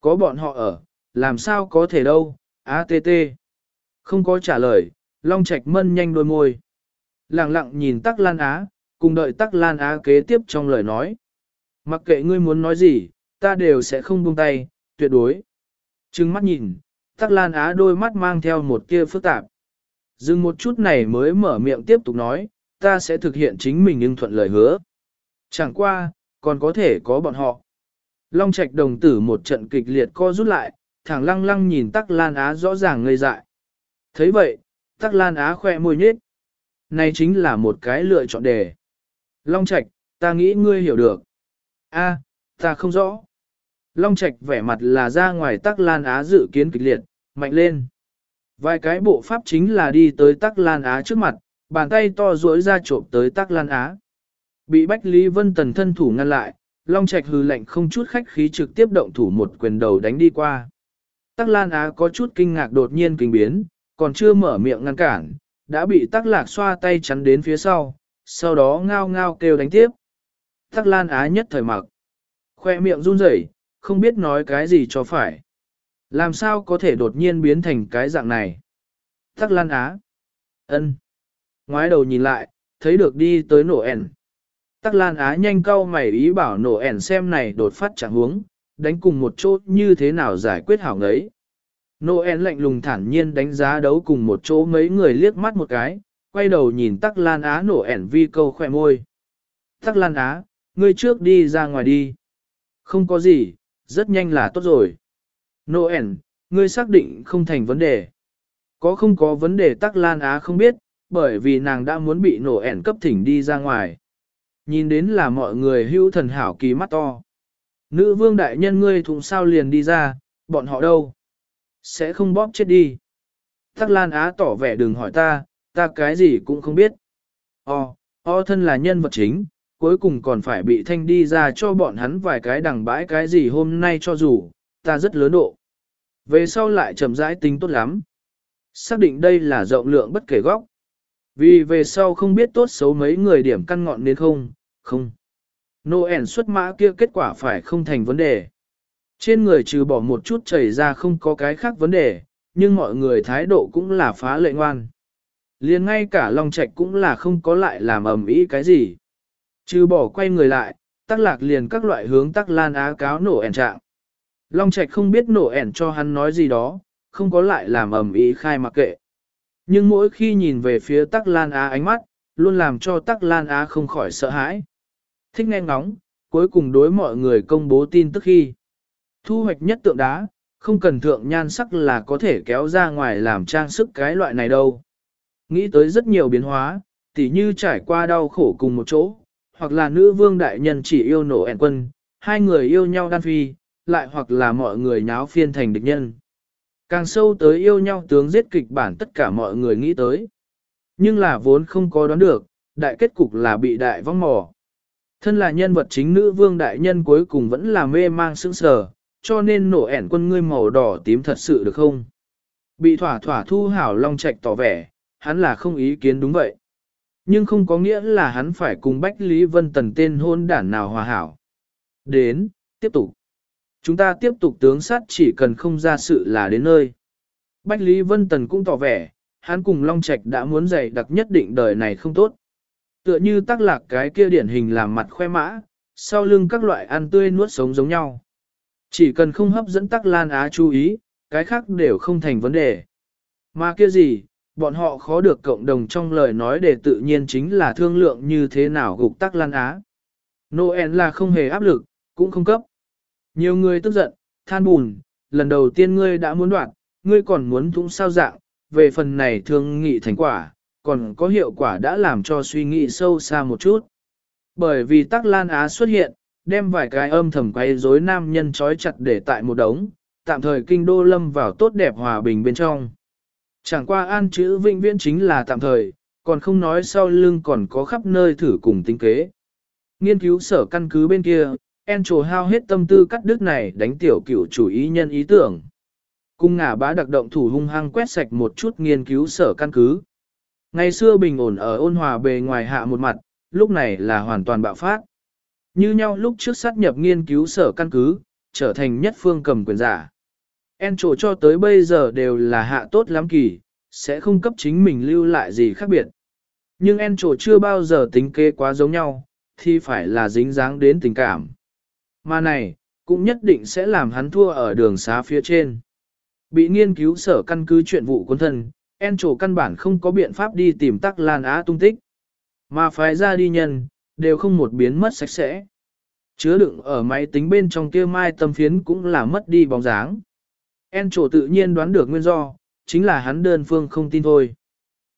Có bọn họ ở, làm sao có thể đâu, ATT. Không có trả lời, Long Trạch mân nhanh đôi môi. Lặng lặng nhìn Tắc Lan Á, cùng đợi Tắc Lan Á kế tiếp trong lời nói. Mặc kệ ngươi muốn nói gì, ta đều sẽ không buông tay, tuyệt đối. Trừng mắt nhìn, Tắc Lan Á đôi mắt mang theo một kia phức tạp. Dừng một chút này mới mở miệng tiếp tục nói, ta sẽ thực hiện chính mình nhưng thuận lời hứa. Chẳng qua, còn có thể có bọn họ. Long Trạch đồng tử một trận kịch liệt co rút lại, thẳng lăng lăng nhìn Tắc Lan Á rõ ràng ngây dại. thấy vậy, Tắc Lan Á khoe môi nhết. Này chính là một cái lựa chọn đề. Long Trạch, ta nghĩ ngươi hiểu được. A, ta không rõ. Long Trạch vẻ mặt là ra ngoài Tắc Lan Á dự kiến kịch liệt, mạnh lên. Vài cái bộ pháp chính là đi tới Tắc Lan Á trước mặt, bàn tay to duỗi ra trộm tới Tắc Lan Á. Bị Bách Lý Vân Tần thân thủ ngăn lại, Long Trạch hư lệnh không chút khách khí trực tiếp động thủ một quyền đầu đánh đi qua. Tắc Lan Á có chút kinh ngạc đột nhiên kinh biến, còn chưa mở miệng ngăn cản, đã bị Tắc Lạc xoa tay chắn đến phía sau, sau đó ngao ngao kêu đánh tiếp. Tắc Lan Á nhất thời mặc. Khoe miệng run rẩy, không biết nói cái gì cho phải. Làm sao có thể đột nhiên biến thành cái dạng này? Tắc Lan Á. ân. Ngoái đầu nhìn lại, thấy được đi tới nổ ẻn. Tắc Lan Á nhanh cau mày ý bảo nổ ẻn xem này đột phát chẳng huống, đánh cùng một chỗ như thế nào giải quyết hảo ngấy. Noel lạnh lùng thản nhiên đánh giá đấu cùng một chỗ mấy người liếc mắt một cái, quay đầu nhìn Tắc Lan Á nổ ẻn vi câu khỏe môi. Tắc Lan Á, ngươi trước đi ra ngoài đi. Không có gì, rất nhanh là tốt rồi. Noel, ngươi xác định không thành vấn đề. Có không có vấn đề Tắc Lan Á không biết, bởi vì nàng đã muốn bị nổ ẻn cấp thỉnh đi ra ngoài. Nhìn đến là mọi người hữu thần hảo kỳ mắt to. Nữ vương đại nhân ngươi thùng sao liền đi ra, bọn họ đâu? Sẽ không bóp chết đi. Tắc Lan Á tỏ vẻ đừng hỏi ta, ta cái gì cũng không biết. O, O thân là nhân vật chính, cuối cùng còn phải bị thanh đi ra cho bọn hắn vài cái đằng bãi cái gì hôm nay cho dù, ta rất lớn độ. Về sau lại chậm rãi tính tốt lắm. Xác định đây là rộng lượng bất kể góc. Vì về sau không biết tốt xấu mấy người điểm căn ngọn nên không, không. Noel xuất mã kia kết quả phải không thành vấn đề. Trên người trừ bỏ một chút chảy ra không có cái khác vấn đề, nhưng mọi người thái độ cũng là phá lệ ngoan. liền ngay cả Long Trạch cũng là không có lại làm ầm ĩ cái gì. Trừ bỏ quay người lại, tắc lạc liền các loại hướng tắc lan á cáo nổ ẻn trạng. Long Trạch không biết nổ ẻn cho hắn nói gì đó, không có lại làm ầm ĩ khai mặc kệ. Nhưng mỗi khi nhìn về phía tắc lan á ánh mắt, luôn làm cho tắc lan á không khỏi sợ hãi. Thích nghe ngóng, cuối cùng đối mọi người công bố tin tức khi. Thu hoạch nhất tượng đá, không cần thượng nhan sắc là có thể kéo ra ngoài làm trang sức cái loại này đâu. Nghĩ tới rất nhiều biến hóa, tỉ như trải qua đau khổ cùng một chỗ, hoặc là nữ vương đại nhân chỉ yêu nổ ẻn quân, hai người yêu nhau đan phi, lại hoặc là mọi người nháo phiên thành địch nhân. Càng sâu tới yêu nhau tướng giết kịch bản tất cả mọi người nghĩ tới. Nhưng là vốn không có đoán được, đại kết cục là bị đại vong mò. Thân là nhân vật chính nữ vương đại nhân cuối cùng vẫn là mê mang sững sờ, cho nên nổ ẻn quân ngươi màu đỏ tím thật sự được không? Bị thỏa thỏa thu hảo long trạch tỏ vẻ, hắn là không ý kiến đúng vậy. Nhưng không có nghĩa là hắn phải cùng Bách Lý Vân Tần tên hôn đản nào hòa hảo. Đến, tiếp tục. Chúng ta tiếp tục tướng sát chỉ cần không ra sự là đến nơi. Bách Lý Vân Tần cũng tỏ vẻ, hắn cùng Long Trạch đã muốn dạy đặc nhất định đời này không tốt. Tựa như tác lạc cái kia điển hình làm mặt khoe mã, sau lưng các loại ăn tươi nuốt sống giống nhau. Chỉ cần không hấp dẫn tắc lan á chú ý, cái khác đều không thành vấn đề. Mà kia gì, bọn họ khó được cộng đồng trong lời nói để tự nhiên chính là thương lượng như thế nào gục tắc lan á. Noel là không hề áp lực, cũng không cấp. Nhiều người tức giận, than bùn, lần đầu tiên ngươi đã muốn đoạn, ngươi còn muốn thúng sao dạng, về phần này thương nghị thành quả, còn có hiệu quả đã làm cho suy nghĩ sâu xa một chút. Bởi vì tắc lan á xuất hiện, đem vài cái âm thầm quay rối nam nhân trói chặt để tại một đống, tạm thời kinh đô lâm vào tốt đẹp hòa bình bên trong. Chẳng qua an chữ vĩnh viễn chính là tạm thời, còn không nói sau lưng còn có khắp nơi thử cùng tính kế. Nghiên cứu sở căn cứ bên kia, En hao hết tâm tư cắt đứt này đánh tiểu cửu chủ ý nhân ý tưởng. Cung ngả bá đặc động thủ hung hăng quét sạch một chút nghiên cứu sở căn cứ. Ngày xưa bình ổn ở ôn hòa bề ngoài hạ một mặt, lúc này là hoàn toàn bạo phát. Như nhau lúc trước sát nhập nghiên cứu sở căn cứ, trở thành nhất phương cầm quyền giả. En trổ cho tới bây giờ đều là hạ tốt lắm kỳ, sẽ không cấp chính mình lưu lại gì khác biệt. Nhưng En trổ chưa bao giờ tính kế quá giống nhau, thì phải là dính dáng đến tình cảm. Mà này, cũng nhất định sẽ làm hắn thua ở đường xá phía trên. Bị nghiên cứu sở căn cứ chuyện vụ quân thân, En trổ căn bản không có biện pháp đi tìm tắc Lan Á tung tích. Mà phái ra đi nhân, đều không một biến mất sạch sẽ. Chứa đựng ở máy tính bên trong kia mai tâm phiến cũng là mất đi bóng dáng. En trổ tự nhiên đoán được nguyên do, chính là hắn đơn phương không tin thôi.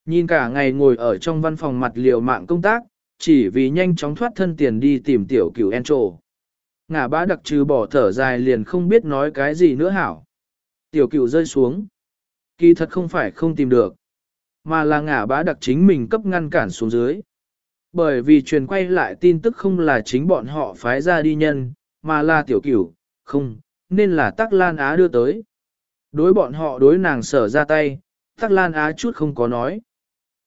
Nhìn cả ngày ngồi ở trong văn phòng mặt liều mạng công tác, chỉ vì nhanh chóng thoát thân tiền đi tìm tiểu cửu En trổ. Ngả bá đặc trừ bỏ thở dài liền không biết nói cái gì nữa hảo. Tiểu cửu rơi xuống. Kỳ thật không phải không tìm được, mà là ngả bá đặc chính mình cấp ngăn cản xuống dưới. Bởi vì truyền quay lại tin tức không là chính bọn họ phái ra đi nhân, mà là tiểu cửu, không, nên là Tắc Lan Á đưa tới. Đối bọn họ đối nàng sở ra tay, Tắc Lan Á chút không có nói.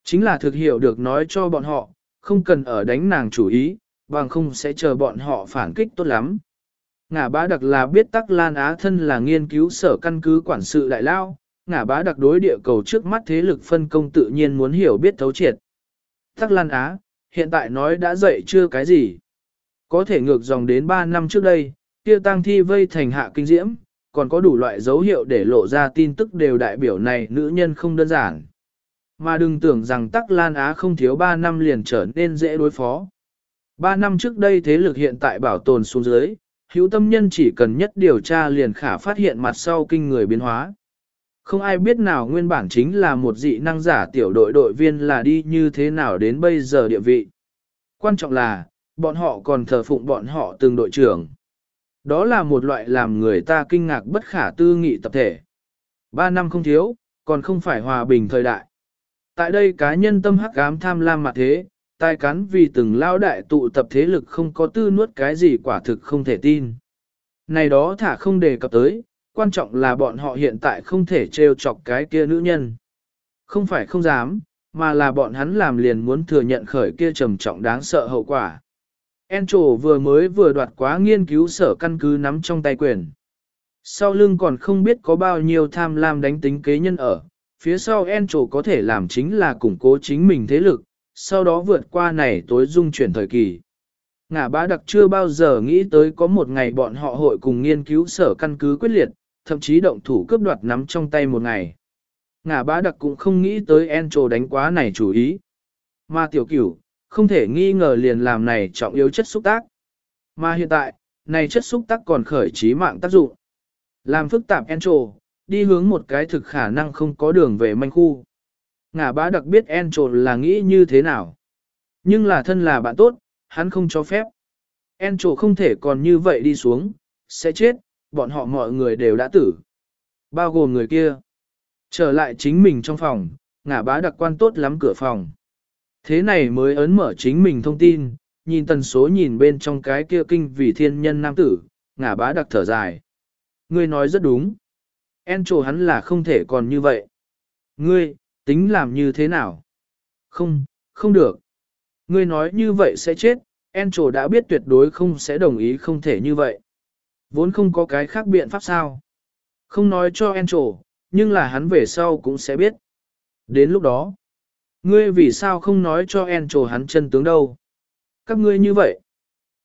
Chính là thực hiểu được nói cho bọn họ, không cần ở đánh nàng chủ ý, bằng không sẽ chờ bọn họ phản kích tốt lắm. Ngả bá đặc là biết tắc Lan Á thân là nghiên cứu sở căn cứ quản sự đại lao, ngả bá đặc đối địa cầu trước mắt thế lực phân công tự nhiên muốn hiểu biết thấu triệt. Tắc Lan Á, hiện tại nói đã dậy chưa cái gì. Có thể ngược dòng đến 3 năm trước đây, kia tăng thi vây thành hạ kinh diễm, còn có đủ loại dấu hiệu để lộ ra tin tức đều đại biểu này nữ nhân không đơn giản. Mà đừng tưởng rằng Tắc Lan Á không thiếu 3 năm liền trở nên dễ đối phó. 3 năm trước đây thế lực hiện tại bảo tồn xuống dưới, hữu tâm nhân chỉ cần nhất điều tra liền khả phát hiện mặt sau kinh người biến hóa. Không ai biết nào nguyên bản chính là một dị năng giả tiểu đội đội viên là đi như thế nào đến bây giờ địa vị. Quan trọng là, bọn họ còn thờ phụng bọn họ từng đội trưởng. Đó là một loại làm người ta kinh ngạc bất khả tư nghị tập thể. Ba năm không thiếu, còn không phải hòa bình thời đại. Tại đây cá nhân tâm hắc ám tham lam mặt thế, tai cắn vì từng lao đại tụ tập thế lực không có tư nuốt cái gì quả thực không thể tin. Này đó thả không đề cập tới, quan trọng là bọn họ hiện tại không thể trêu chọc cái kia nữ nhân. Không phải không dám, mà là bọn hắn làm liền muốn thừa nhận khởi kia trầm trọng đáng sợ hậu quả. Encho vừa mới vừa đoạt quá nghiên cứu sở căn cứ nắm trong tay quyền. Sau lưng còn không biết có bao nhiêu tham lam đánh tính kế nhân ở, phía sau Encho có thể làm chính là củng cố chính mình thế lực, sau đó vượt qua này tối dung chuyển thời kỳ. Ngã bá đặc chưa bao giờ nghĩ tới có một ngày bọn họ hội cùng nghiên cứu sở căn cứ quyết liệt, thậm chí động thủ cướp đoạt nắm trong tay một ngày. Ngã bá đặc cũng không nghĩ tới Encho đánh quá này chủ ý. Mà tiểu cửu, không thể nghi ngờ liền làm này trọng yếu chất xúc tác. Mà hiện tại, này chất xúc tác còn khởi trí mạng tác dụng. Làm phức tạp Encho, đi hướng một cái thực khả năng không có đường về manh khu. Ngả bá đặc biết Encho là nghĩ như thế nào. Nhưng là thân là bạn tốt, hắn không cho phép. Encho không thể còn như vậy đi xuống, sẽ chết, bọn họ mọi người đều đã tử. Bao gồm người kia. Trở lại chính mình trong phòng, ngả bá đặc quan tốt lắm cửa phòng. Thế này mới ấn mở chính mình thông tin, nhìn tần số nhìn bên trong cái kia kinh vì thiên nhân nam tử, ngả bá đặc thở dài. Ngươi nói rất đúng. Encho hắn là không thể còn như vậy. Ngươi, tính làm như thế nào? Không, không được. Ngươi nói như vậy sẽ chết, Encho đã biết tuyệt đối không sẽ đồng ý không thể như vậy. Vốn không có cái khác biện pháp sao. Không nói cho Encho, nhưng là hắn về sau cũng sẽ biết. Đến lúc đó, ngươi vì sao không nói cho Encho hắn chân tướng đâu? Các ngươi như vậy.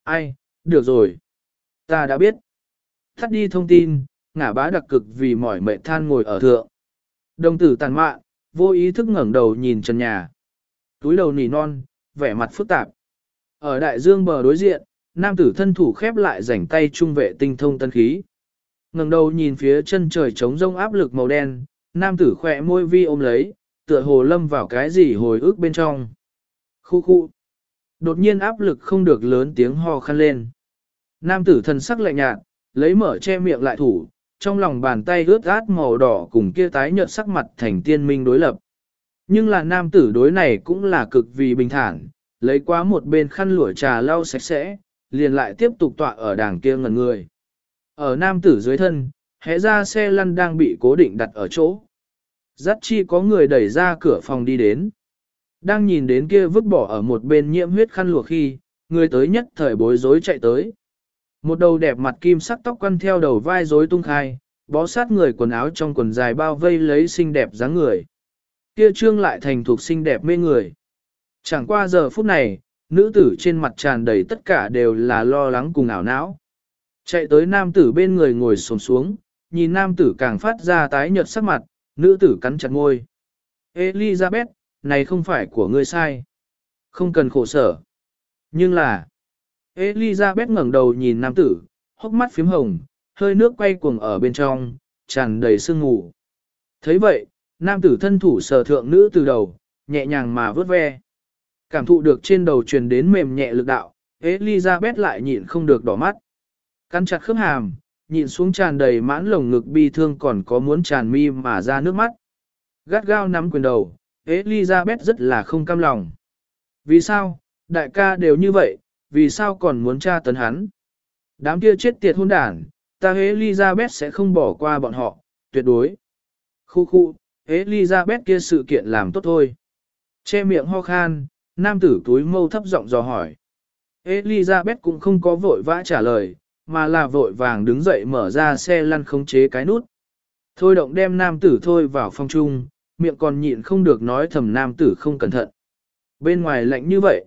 Ai, được rồi. Ta đã biết. Thắt đi thông tin, ngả bá đặc cực vì mỏi mệt than ngồi ở thượng. Đồng tử tàn mạ, vô ý thức ngẩng đầu nhìn trần nhà. Túi đầu nỉ non, vẻ mặt phức tạp. Ở đại dương bờ đối diện, nam tử thân thủ khép lại rảnh tay trung vệ tinh thông tân khí. ngẩng đầu nhìn phía chân trời trống rông áp lực màu đen, nam tử khỏe môi vi ôm lấy, tựa hồ lâm vào cái gì hồi ức bên trong. Khu khu. Đột nhiên áp lực không được lớn tiếng ho khăn lên. Nam tử thân sắc lạnh nhạt, lấy mở che miệng lại thủ, trong lòng bàn tay ướt át màu đỏ cùng kia tái nhợt sắc mặt thành tiên minh đối lập. Nhưng là nam tử đối này cũng là cực vì bình thản, lấy qua một bên khăn lụa trà lau sạch sẽ, liền lại tiếp tục tọa ở đàng kia ngần người. Ở nam tử dưới thân, hẽ ra xe lăn đang bị cố định đặt ở chỗ. Dắt chi có người đẩy ra cửa phòng đi đến. Đang nhìn đến kia vứt bỏ ở một bên nhiễm huyết khăn lụa khi, người tới nhất thời bối rối chạy tới. Một đầu đẹp mặt kim sắc tóc quăn theo đầu vai rối tung khai, bó sát người quần áo trong quần dài bao vây lấy xinh đẹp dáng người. Kia trương lại thành thuộc xinh đẹp mê người. Chẳng qua giờ phút này, nữ tử trên mặt tràn đầy tất cả đều là lo lắng cùng ảo não. Chạy tới nam tử bên người ngồi xổm xuống, nhìn nam tử càng phát ra tái nhợt sắc mặt, nữ tử cắn chặt môi. Elizabeth, này không phải của ngươi sai. Không cần khổ sở. Nhưng là, Elizabeth ngẩng đầu nhìn nam tử, hốc mắt phím hồng, hơi nước quay cuồng ở bên trong, tràn đầy sương mù. thấy vậy, nam tử thân thủ sờ thượng nữ từ đầu, nhẹ nhàng mà vớt ve. Cảm thụ được trên đầu truyền đến mềm nhẹ lực đạo, Elizabeth lại nhịn không được đỏ mắt. Căn chặt khớp hàm, nhịn xuống tràn đầy mãn lồng ngực bi thương còn có muốn tràn mi mà ra nước mắt. Gắt gao nắm quyền đầu, Elizabeth rất là không cam lòng. Vì sao, đại ca đều như vậy, vì sao còn muốn tra tấn hắn? Đám kia chết tiệt hôn đản, ta Elizabeth sẽ không bỏ qua bọn họ, tuyệt đối. Khu khu, Elizabeth kia sự kiện làm tốt thôi. Che miệng ho khan, nam tử túi mâu thấp giọng dò hỏi. Elizabeth cũng không có vội vã trả lời, mà là vội vàng đứng dậy mở ra xe lăn khống chế cái nút. Thôi động đem nam tử thôi vào phòng chung, miệng còn nhịn không được nói thầm nam tử không cẩn thận. Bên ngoài lạnh như vậy,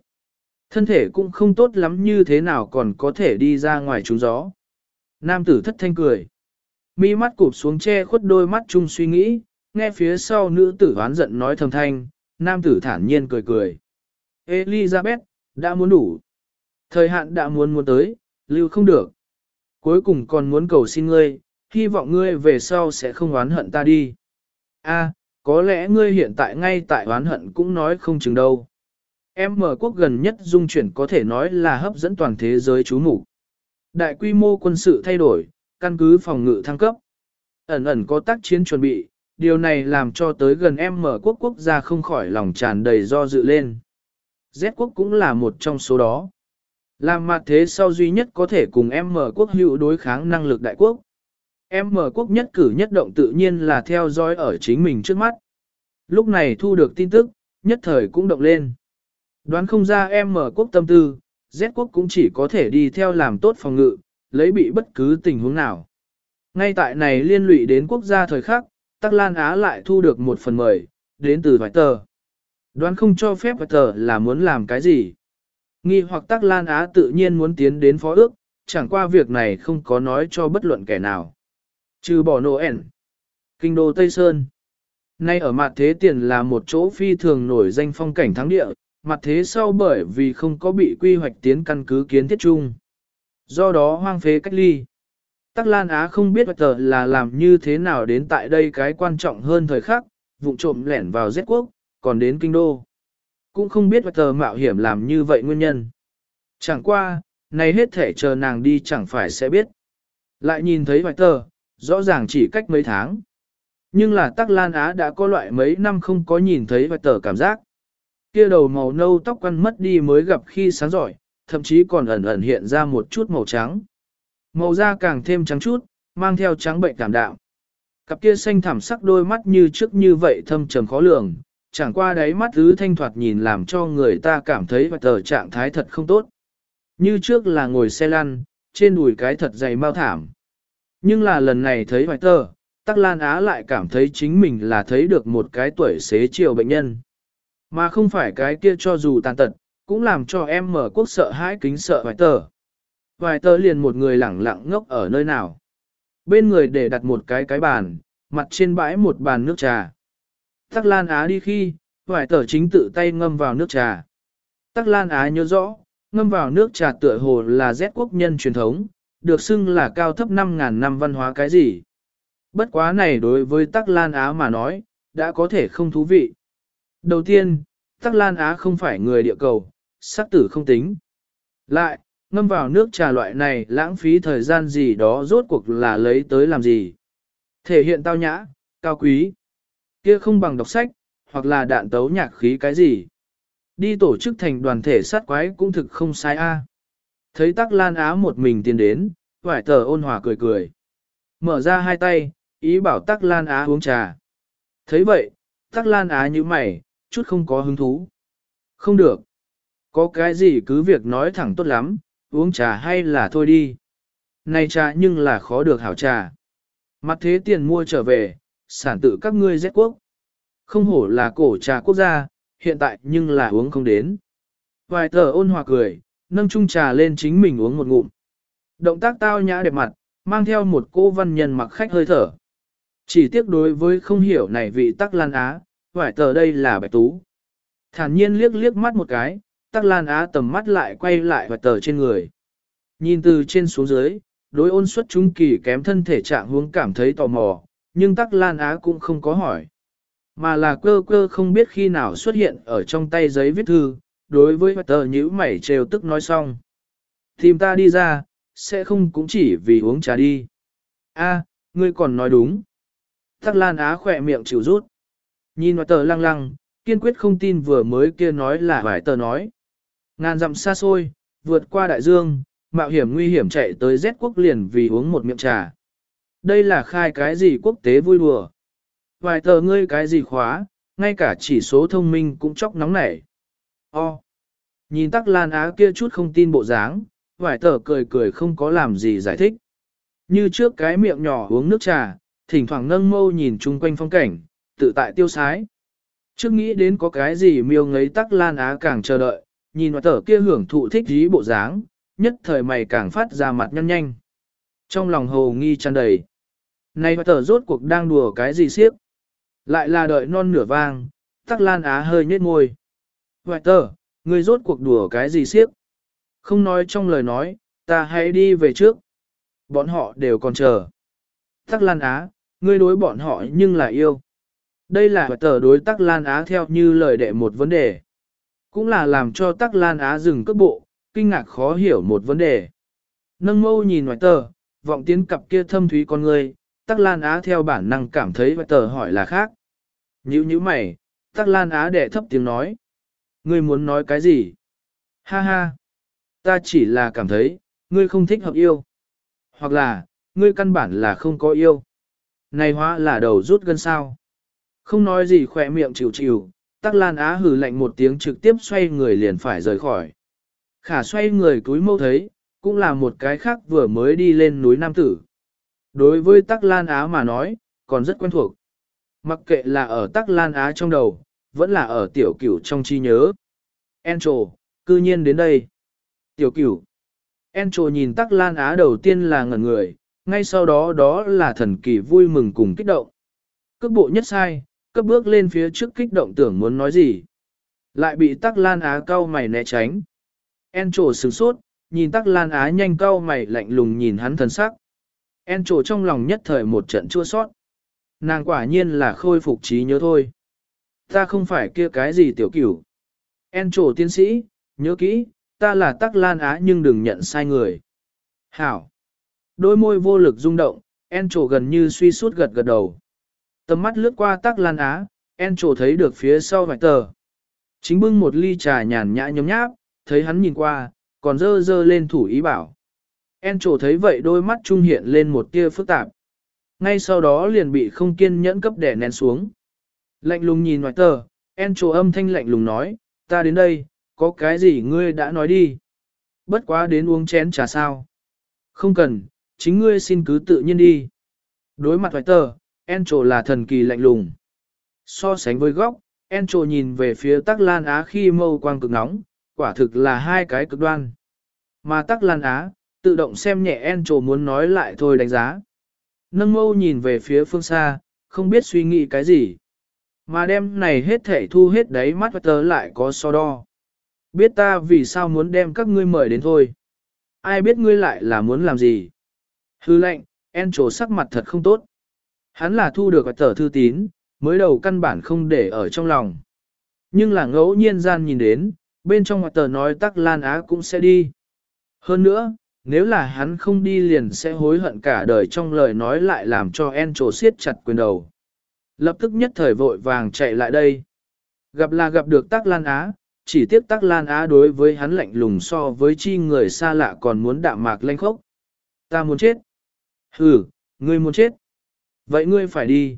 thân thể cũng không tốt lắm như thế nào còn có thể đi ra ngoài trúng gió. Nam tử thất thanh cười. Mi mắt cụp xuống che khuất đôi mắt chung suy nghĩ, nghe phía sau nữ tử oán giận nói thầm thanh, nam tử thản nhiên cười cười. Elizabeth, đã muốn đủ. Thời hạn đã muốn muốn tới, lưu không được. Cuối cùng còn muốn cầu xin ngươi, hy vọng ngươi về sau sẽ không oán hận ta đi. A, có lẽ ngươi hiện tại ngay tại oán hận cũng nói không chừng đâu. Em mở quốc gần nhất dung chuyển có thể nói là hấp dẫn toàn thế giới chú mục Đại quy mô quân sự thay đổi, căn cứ phòng ngự thăng cấp. Ẩn ẩn có tác chiến chuẩn bị, điều này làm cho tới gần em mở quốc quốc gia không khỏi lòng tràn đầy do dự lên. Z quốc cũng là một trong số đó. Làm mặt thế sau duy nhất có thể cùng em quốc hữu đối kháng năng lực đại quốc. Em quốc nhất cử nhất động tự nhiên là theo dõi ở chính mình trước mắt. Lúc này thu được tin tức, nhất thời cũng động lên. Đoán không ra em quốc tâm tư, Z quốc cũng chỉ có thể đi theo làm tốt phòng ngự, lấy bị bất cứ tình huống nào. Ngay tại này liên lụy đến quốc gia thời khắc, Tắc Lan Á lại thu được một phần mời, đến từ vài tờ. Đoán không cho phép vài tờ là muốn làm cái gì. Nghi hoặc Tắc Lan Á tự nhiên muốn tiến đến phó ước, chẳng qua việc này không có nói cho bất luận kẻ nào. Trừ bỏ Noel. Kinh đô Tây Sơn. Nay ở mặt thế tiền là một chỗ phi thường nổi danh phong cảnh thắng địa, mặt thế sau bởi vì không có bị quy hoạch tiến căn cứ kiến thiết chung. Do đó hoang phế cách ly. Tắc Lan Á không biết tờ là làm như thế nào đến tại đây cái quan trọng hơn thời khắc, vụ trộm lẻn vào Z quốc, còn đến kinh đô. Cũng không biết tờ mạo hiểm làm như vậy nguyên nhân. Chẳng qua, này hết thể chờ nàng đi chẳng phải sẽ biết. Lại nhìn thấy vài tờ, rõ ràng chỉ cách mấy tháng. Nhưng là Tắc Lan Á đã có loại mấy năm không có nhìn thấy vài tờ cảm giác. Kia đầu màu nâu tóc quăn mất đi mới gặp khi sáng giỏi, thậm chí còn ẩn ẩn hiện ra một chút màu trắng. Màu da càng thêm trắng chút, mang theo trắng bệnh cảm đạo. Cặp kia xanh thảm sắc đôi mắt như trước như vậy thâm trầm khó lường, chẳng qua đáy mắt thứ thanh thoạt nhìn làm cho người ta cảm thấy và tờ trạng thái thật không tốt. Như trước là ngồi xe lăn, trên đùi cái thật dày mau thảm. Nhưng là lần này thấy vài tờ, Tắc Lan Á lại cảm thấy chính mình là thấy được một cái tuổi xế chiều bệnh nhân. Mà không phải cái kia cho dù tàn tật, cũng làm cho em mở quốc sợ hãi kính sợ vài tờ. Vài tờ liền một người lẳng lặng ngốc ở nơi nào. Bên người để đặt một cái cái bàn, mặt trên bãi một bàn nước trà. Tắc Lan Á đi khi, vải tờ chính tự tay ngâm vào nước trà. Tắc Lan Á nhớ rõ, ngâm vào nước trà tựa hồ là Z quốc nhân truyền thống, được xưng là cao thấp 5.000 năm văn hóa cái gì. Bất quá này đối với Tắc Lan Á mà nói, đã có thể không thú vị. Đầu tiên, Tắc Lan Á không phải người địa cầu, sắc tử không tính. Lại, ngâm vào nước trà loại này lãng phí thời gian gì đó rốt cuộc là lấy tới làm gì. Thể hiện tao nhã, cao quý. Kia không bằng đọc sách, hoặc là đạn tấu nhạc khí cái gì. Đi tổ chức thành đoàn thể sát quái cũng thực không sai a. Thấy tắc lan á một mình tiến đến, vải tờ ôn hòa cười cười. Mở ra hai tay, ý bảo tắc lan á uống trà. Thấy vậy, tắc lan á như mày, chút không có hứng thú. Không được. Có cái gì cứ việc nói thẳng tốt lắm, uống trà hay là thôi đi. Này trà nhưng là khó được hảo trà. Mặt thế tiền mua trở về, sản tự các ngươi rét quốc. Không hổ là cổ trà quốc gia, hiện tại nhưng là uống không đến. Vài tờ ôn hòa cười, nâng chung trà lên chính mình uống một ngụm. Động tác tao nhã đẹp mặt, mang theo một cô văn nhân mặc khách hơi thở. Chỉ tiếc đối với không hiểu này vị tắc lan á, vài tờ đây là bạch tú. Thản nhiên liếc liếc mắt một cái, tắc lan á tầm mắt lại quay lại vài tờ trên người. Nhìn từ trên xuống dưới, đối ôn suất trung kỳ kém thân thể trạng huống cảm thấy tò mò, nhưng tắc lan á cũng không có hỏi. Mà là cơ cơ không biết khi nào xuất hiện ở trong tay giấy viết thư, đối với tờ nhữ mẩy trêu tức nói xong. Tìm ta đi ra, sẽ không cũng chỉ vì uống trà đi. A, ngươi còn nói đúng. Tắc Lan Á khỏe miệng chịu rút. Nhìn vào tờ lăng lăng, kiên quyết không tin vừa mới kia nói là vài tờ nói. Ngàn dặm xa xôi, vượt qua đại dương, mạo hiểm nguy hiểm chạy tới Z quốc liền vì uống một miệng trà. Đây là khai cái gì quốc tế vui đùa. Vài tờ ngươi cái gì khóa, ngay cả chỉ số thông minh cũng chóc nóng nảy. O. Nhìn tắc lan á kia chút không tin bộ dáng, vài tờ cười cười không có làm gì giải thích. Như trước cái miệng nhỏ uống nước trà, thỉnh thoảng nâng mâu nhìn chung quanh phong cảnh, tự tại tiêu sái. Trước nghĩ đến có cái gì miêu ngấy tắc lan á càng chờ đợi, nhìn vào tờ kia hưởng thụ thích dí bộ dáng, nhất thời mày càng phát ra mặt nhăn nhanh. Trong lòng hồ nghi tràn đầy. Này tờ rốt cuộc đang đùa cái gì siếp? Lại là đợi non nửa vang, tắc lan á hơi nhếch môi. Vậy tờ, người rốt cuộc đùa cái gì siếp? Không nói trong lời nói, ta hãy đi về trước. Bọn họ đều còn chờ. Tắc lan á, ngươi đối bọn họ nhưng là yêu. Đây là tờ đối Tắc Lan Á theo như lời đệ một vấn đề. Cũng là làm cho Tắc Lan Á dừng cước bộ, kinh ngạc khó hiểu một vấn đề. Nâng mâu nhìn ngoài tờ, vọng tiến cặp kia thâm thúy con người, Tắc Lan Á theo bản năng cảm thấy và tờ hỏi là khác. Nhữ như mày, Tắc Lan Á đệ thấp tiếng nói. Ngươi muốn nói cái gì? Ha ha! Ta chỉ là cảm thấy, ngươi không thích hợp yêu. Hoặc là, ngươi căn bản là không có yêu. Này hóa là đầu rút gân sao. Không nói gì khỏe miệng chịu chịu, tắc lan á hừ lạnh một tiếng trực tiếp xoay người liền phải rời khỏi. Khả xoay người túi mâu thấy, cũng là một cái khác vừa mới đi lên núi Nam Tử. Đối với tắc lan á mà nói, còn rất quen thuộc. Mặc kệ là ở tắc lan á trong đầu, vẫn là ở tiểu cửu trong chi nhớ. Encho, cư nhiên đến đây. Tiểu cửu. Encho nhìn tắc lan á đầu tiên là ngẩn người, ngay sau đó đó là thần kỳ vui mừng cùng kích động. Cước bộ nhất sai, cấp bước lên phía trước kích động tưởng muốn nói gì. Lại bị tắc lan á cau mày né tránh. En sửng sốt, nhìn tắc lan á nhanh cau mày lạnh lùng nhìn hắn thần sắc. En trổ trong lòng nhất thời một trận chua sót. Nàng quả nhiên là khôi phục trí nhớ thôi. Ta không phải kia cái gì tiểu cửu. En trổ tiến sĩ, nhớ kỹ, ta là tắc lan á nhưng đừng nhận sai người. Hảo. Đôi môi vô lực rung động, En trổ gần như suy suốt gật gật đầu. Tầm mắt lướt qua tắc lan á, En trổ thấy được phía sau vài tờ. Chính bưng một ly trà nhàn nhã nhấm nháp, thấy hắn nhìn qua, còn dơ dơ lên thủ ý bảo. En trổ thấy vậy đôi mắt trung hiện lên một tia phức tạp. Ngay sau đó liền bị không kiên nhẫn cấp đẻ nén xuống. Lạnh lùng nhìn ngoài tờ, En trổ âm thanh lạnh lùng nói, ta đến đây, có cái gì ngươi đã nói đi. Bất quá đến uống chén trà sao. Không cần, chính ngươi xin cứ tự nhiên đi. Đối mặt ngoài tờ, Encho là thần kỳ lạnh lùng. So sánh với góc, Encho nhìn về phía Tắc Lan Á khi mâu quang cực nóng, quả thực là hai cái cực đoan. Mà Tắc Lan Á, tự động xem nhẹ Encho muốn nói lại thôi đánh giá. Nâng mâu nhìn về phía phương xa, không biết suy nghĩ cái gì. Mà đem này hết thể thu hết đấy mắt tớ lại có so đo. Biết ta vì sao muốn đem các ngươi mời đến thôi. Ai biết ngươi lại là muốn làm gì. Hư lệnh, Encho sắc mặt thật không tốt. Hắn là thu được tờ thư tín, mới đầu căn bản không để ở trong lòng. Nhưng là ngẫu nhiên gian nhìn đến, bên trong tờ nói tắc Lan Á cũng sẽ đi. Hơn nữa, nếu là hắn không đi liền sẽ hối hận cả đời trong lời nói lại làm cho En trổ siết chặt quyền đầu. Lập tức nhất thời vội vàng chạy lại đây. Gặp là gặp được tắc Lan Á, chỉ tiếp tắc Lan Á đối với hắn lạnh lùng so với chi người xa lạ còn muốn đạm mạc lanh khốc. Ta muốn chết. Hừ, ngươi muốn chết. Vậy ngươi phải đi.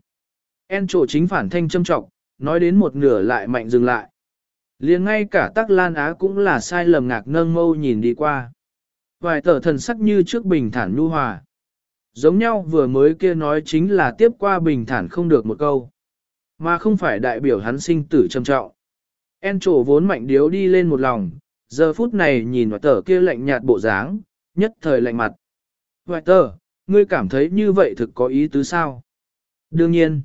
En trổ chính phản thanh châm trọng, nói đến một nửa lại mạnh dừng lại. liền ngay cả tắc lan á cũng là sai lầm ngạc nâng mâu nhìn đi qua. Vài tờ thần sắc như trước bình thản nhu hòa. Giống nhau vừa mới kia nói chính là tiếp qua bình thản không được một câu. Mà không phải đại biểu hắn sinh tử trầm trọng. En trổ vốn mạnh điếu đi lên một lòng, giờ phút này nhìn vào tờ kia lạnh nhạt bộ dáng, nhất thời lạnh mặt. Vài tờ, Ngươi cảm thấy như vậy thực có ý tứ sao? Đương nhiên.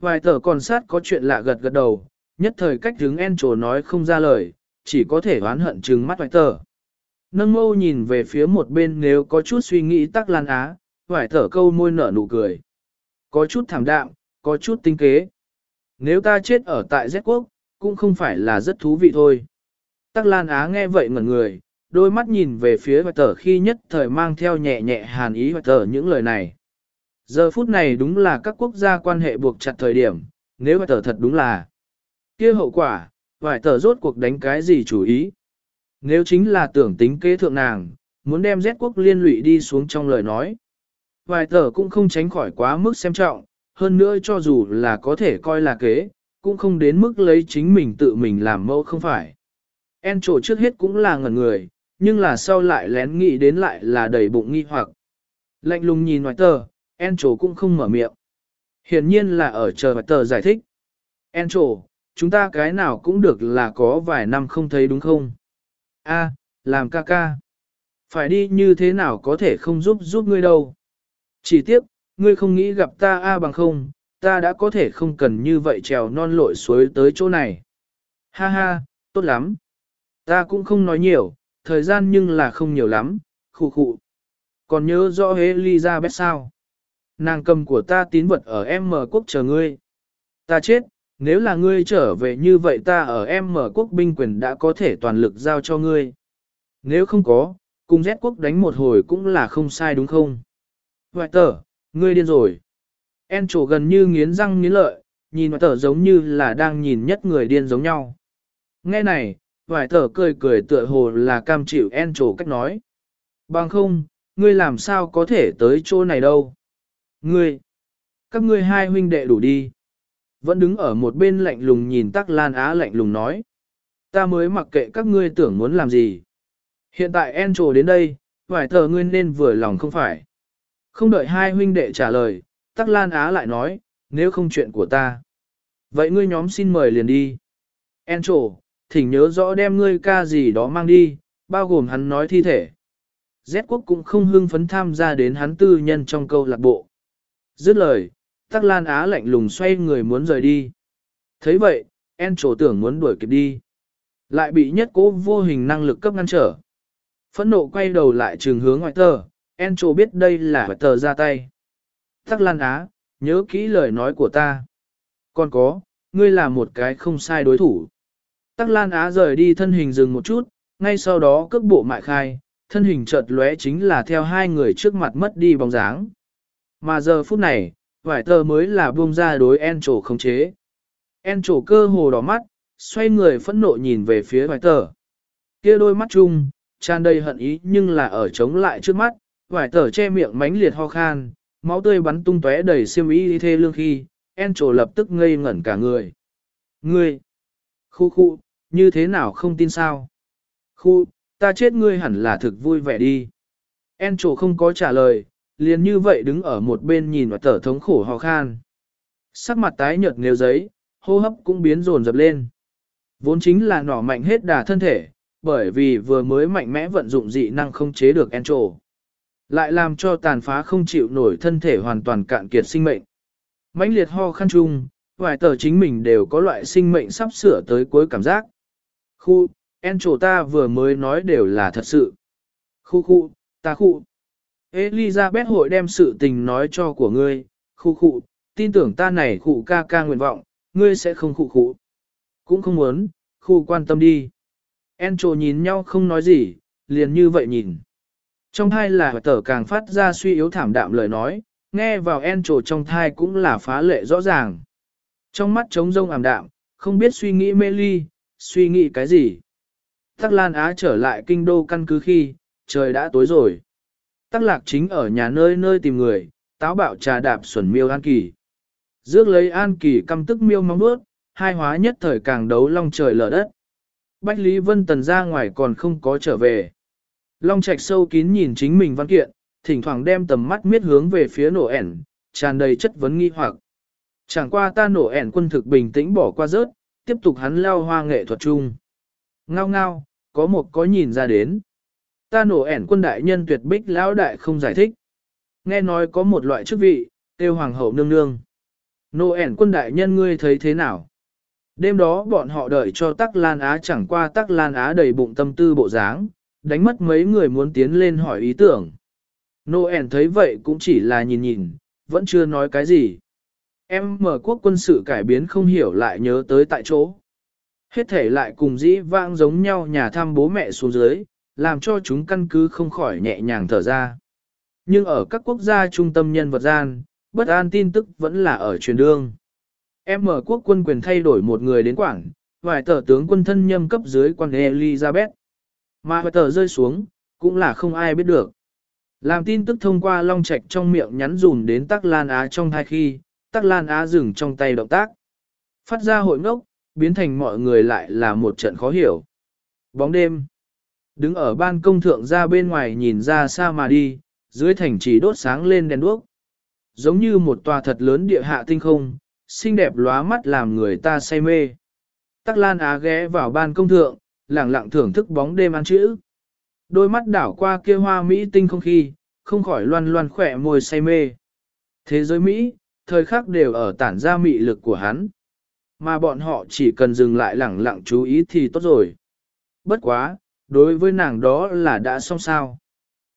Vài tờ còn sát có chuyện lạ gật gật đầu, nhất thời cách hướng en trổ nói không ra lời, chỉ có thể oán hận trừng mắt vài tờ. Nâng mâu nhìn về phía một bên nếu có chút suy nghĩ tắc lan á, vải thở câu môi nở nụ cười. Có chút thảm đạm, có chút tinh kế. Nếu ta chết ở tại Z quốc, cũng không phải là rất thú vị thôi. Tắc Lan Á nghe vậy ngẩn người, đôi mắt nhìn về phía hoài thở khi nhất thời mang theo nhẹ nhẹ hàn ý hoài thở những lời này. Giờ phút này đúng là các quốc gia quan hệ buộc chặt thời điểm, nếu hoài thở thật đúng là kia hậu quả, hoài thở rốt cuộc đánh cái gì chủ ý. Nếu chính là tưởng tính kế thượng nàng, muốn đem Z quốc liên lụy đi xuống trong lời nói. vài tờ cũng không tránh khỏi quá mức xem trọng, hơn nữa cho dù là có thể coi là kế, cũng không đến mức lấy chính mình tự mình làm mẫu không phải. En trổ trước hết cũng là ngẩn người, nhưng là sau lại lén nghĩ đến lại là đầy bụng nghi hoặc. Lạnh lùng nhìn ngoài tờ, En trổ cũng không mở miệng. Hiển nhiên là ở chờ ngoài tờ giải thích. En trổ, chúng ta cái nào cũng được là có vài năm không thấy đúng không? A, làm ca ca. Phải đi như thế nào có thể không giúp giúp ngươi đâu. Chỉ tiếc, ngươi không nghĩ gặp ta A bằng không, ta đã có thể không cần như vậy trèo non lội suối tới chỗ này. Ha ha, tốt lắm. Ta cũng không nói nhiều, thời gian nhưng là không nhiều lắm, khụ khụ. Còn nhớ rõ Elizabeth sao? Nàng cầm của ta tín vật ở M quốc chờ ngươi. Ta chết, nếu là ngươi trở về như vậy ta ở em mở quốc binh quyền đã có thể toàn lực giao cho ngươi. Nếu không có, cùng Z quốc đánh một hồi cũng là không sai đúng không? Hoài tờ, ngươi điên rồi. En trổ gần như nghiến răng nghiến lợi, nhìn hoài tờ giống như là đang nhìn nhất người điên giống nhau. Nghe này, hoài tờ cười cười tựa hồ là cam chịu En trổ cách nói. Bằng không, ngươi làm sao có thể tới chỗ này đâu? Ngươi, các ngươi hai huynh đệ đủ đi. Vẫn đứng ở một bên lạnh lùng nhìn tắc lan á lạnh lùng nói. Ta mới mặc kệ các ngươi tưởng muốn làm gì. Hiện tại En trồ đến đây, vài thờ ngươi nên vừa lòng không phải. Không đợi hai huynh đệ trả lời, tắc lan á lại nói, nếu không chuyện của ta. Vậy ngươi nhóm xin mời liền đi. En trồ, thỉnh nhớ rõ đem ngươi ca gì đó mang đi, bao gồm hắn nói thi thể. Z quốc cũng không hưng phấn tham gia đến hắn tư nhân trong câu lạc bộ. Dứt lời, Tắc Lan Á lạnh lùng xoay người muốn rời đi. thấy vậy, En trổ tưởng muốn đuổi kịp đi. Lại bị nhất cố vô hình năng lực cấp ngăn trở. Phẫn nộ quay đầu lại trường hướng ngoại tờ, En trổ biết đây là ngoại tờ ra tay. Tắc Lan Á, nhớ kỹ lời nói của ta. Còn có, ngươi là một cái không sai đối thủ. Tắc Lan Á rời đi thân hình dừng một chút, ngay sau đó cước bộ mại khai, thân hình chợt lóe chính là theo hai người trước mặt mất đi bóng dáng. Mà giờ phút này, vải tờ mới là buông ra đối en trổ khống chế. En trổ cơ hồ đỏ mắt, xoay người phẫn nộ nhìn về phía vải tờ. kia đôi mắt chung, tràn đầy hận ý nhưng là ở chống lại trước mắt, vải tờ che miệng mánh liệt ho khan, máu tươi bắn tung tóe đầy xiêm y thê lương khi, en trổ lập tức ngây ngẩn cả người. Ngươi! Khu khu, như thế nào không tin sao? Khu, ta chết ngươi hẳn là thực vui vẻ đi. En trổ không có trả lời, liền như vậy đứng ở một bên nhìn và tở thống khổ ho khan. Sắc mặt tái nhợt nếu giấy, hô hấp cũng biến rồn dập lên. Vốn chính là nỏ mạnh hết đà thân thể, bởi vì vừa mới mạnh mẽ vận dụng dị năng không chế được en. Lại làm cho tàn phá không chịu nổi thân thể hoàn toàn cạn kiệt sinh mệnh. mãnh liệt ho khăn chung, vài tờ chính mình đều có loại sinh mệnh sắp sửa tới cuối cảm giác. Khu, en ta vừa mới nói đều là thật sự. Khu khu, ta khu. Elizabeth hội đem sự tình nói cho của ngươi, khu khu, tin tưởng ta này khu ca ca nguyện vọng, ngươi sẽ không khu khu. Cũng không muốn, khu quan tâm đi. Encho nhìn nhau không nói gì, liền như vậy nhìn. Trong thai là tở càng phát ra suy yếu thảm đạm lời nói, nghe vào Encho trong thai cũng là phá lệ rõ ràng. Trong mắt trống rông ảm đạm, không biết suy nghĩ mê ly, suy nghĩ cái gì. Tắc Lan Á trở lại kinh đô căn cứ khi, trời đã tối rồi. Tắc lạc chính ở nhà nơi nơi tìm người, táo bạo trà đạp xuẩn miêu an kỳ. Dước lấy an kỳ căm tức miêu mong bước, hai hóa nhất thời càng đấu long trời lở đất. Bách Lý Vân Tần ra ngoài còn không có trở về. Long Trạch sâu kín nhìn chính mình văn kiện, thỉnh thoảng đem tầm mắt miết hướng về phía nổ ẻn, tràn đầy chất vấn nghi hoặc. Chẳng qua ta nổ ẻn quân thực bình tĩnh bỏ qua rớt, tiếp tục hắn leo hoa nghệ thuật chung. Ngao ngao, có một có nhìn ra đến. Ta nổ ẻn quân đại nhân tuyệt bích lão đại không giải thích. Nghe nói có một loại chức vị, tiêu hoàng hậu nương nương. Nổ ẻn quân đại nhân ngươi thấy thế nào? Đêm đó bọn họ đợi cho tắc lan á chẳng qua tắc lan á đầy bụng tâm tư bộ dáng, đánh mất mấy người muốn tiến lên hỏi ý tưởng. Nô ẻn thấy vậy cũng chỉ là nhìn nhìn, vẫn chưa nói cái gì. Em mở quốc quân sự cải biến không hiểu lại nhớ tới tại chỗ. Hết thể lại cùng dĩ vãng giống nhau nhà thăm bố mẹ xuống dưới, làm cho chúng căn cứ không khỏi nhẹ nhàng thở ra. Nhưng ở các quốc gia trung tâm nhân vật gian, bất an tin tức vẫn là ở truyền đương. Em mở quốc quân quyền thay đổi một người đến quảng, vài tờ tướng quân thân nhâm cấp dưới quan Elizabeth. Mà vài tờ rơi xuống, cũng là không ai biết được. Làm tin tức thông qua long Trạch trong miệng nhắn dùn đến Tắc Lan Á trong thai khi, Tắc Lan Á dừng trong tay động tác. Phát ra hội ngốc, biến thành mọi người lại là một trận khó hiểu. Bóng đêm. Đứng ở ban công thượng ra bên ngoài nhìn ra xa mà đi, dưới thành chỉ đốt sáng lên đèn đuốc. Giống như một tòa thật lớn địa hạ tinh không, xinh đẹp lóa mắt làm người ta say mê. Tắc Lan Á ghé vào ban công thượng, lẳng lặng thưởng thức bóng đêm ăn chữ. Đôi mắt đảo qua kia hoa Mỹ tinh không khi, không khỏi loan loan khỏe môi say mê. Thế giới Mỹ, thời khắc đều ở tản ra mị lực của hắn. Mà bọn họ chỉ cần dừng lại lẳng lặng chú ý thì tốt rồi. Bất quá, đối với nàng đó là đã xong sao.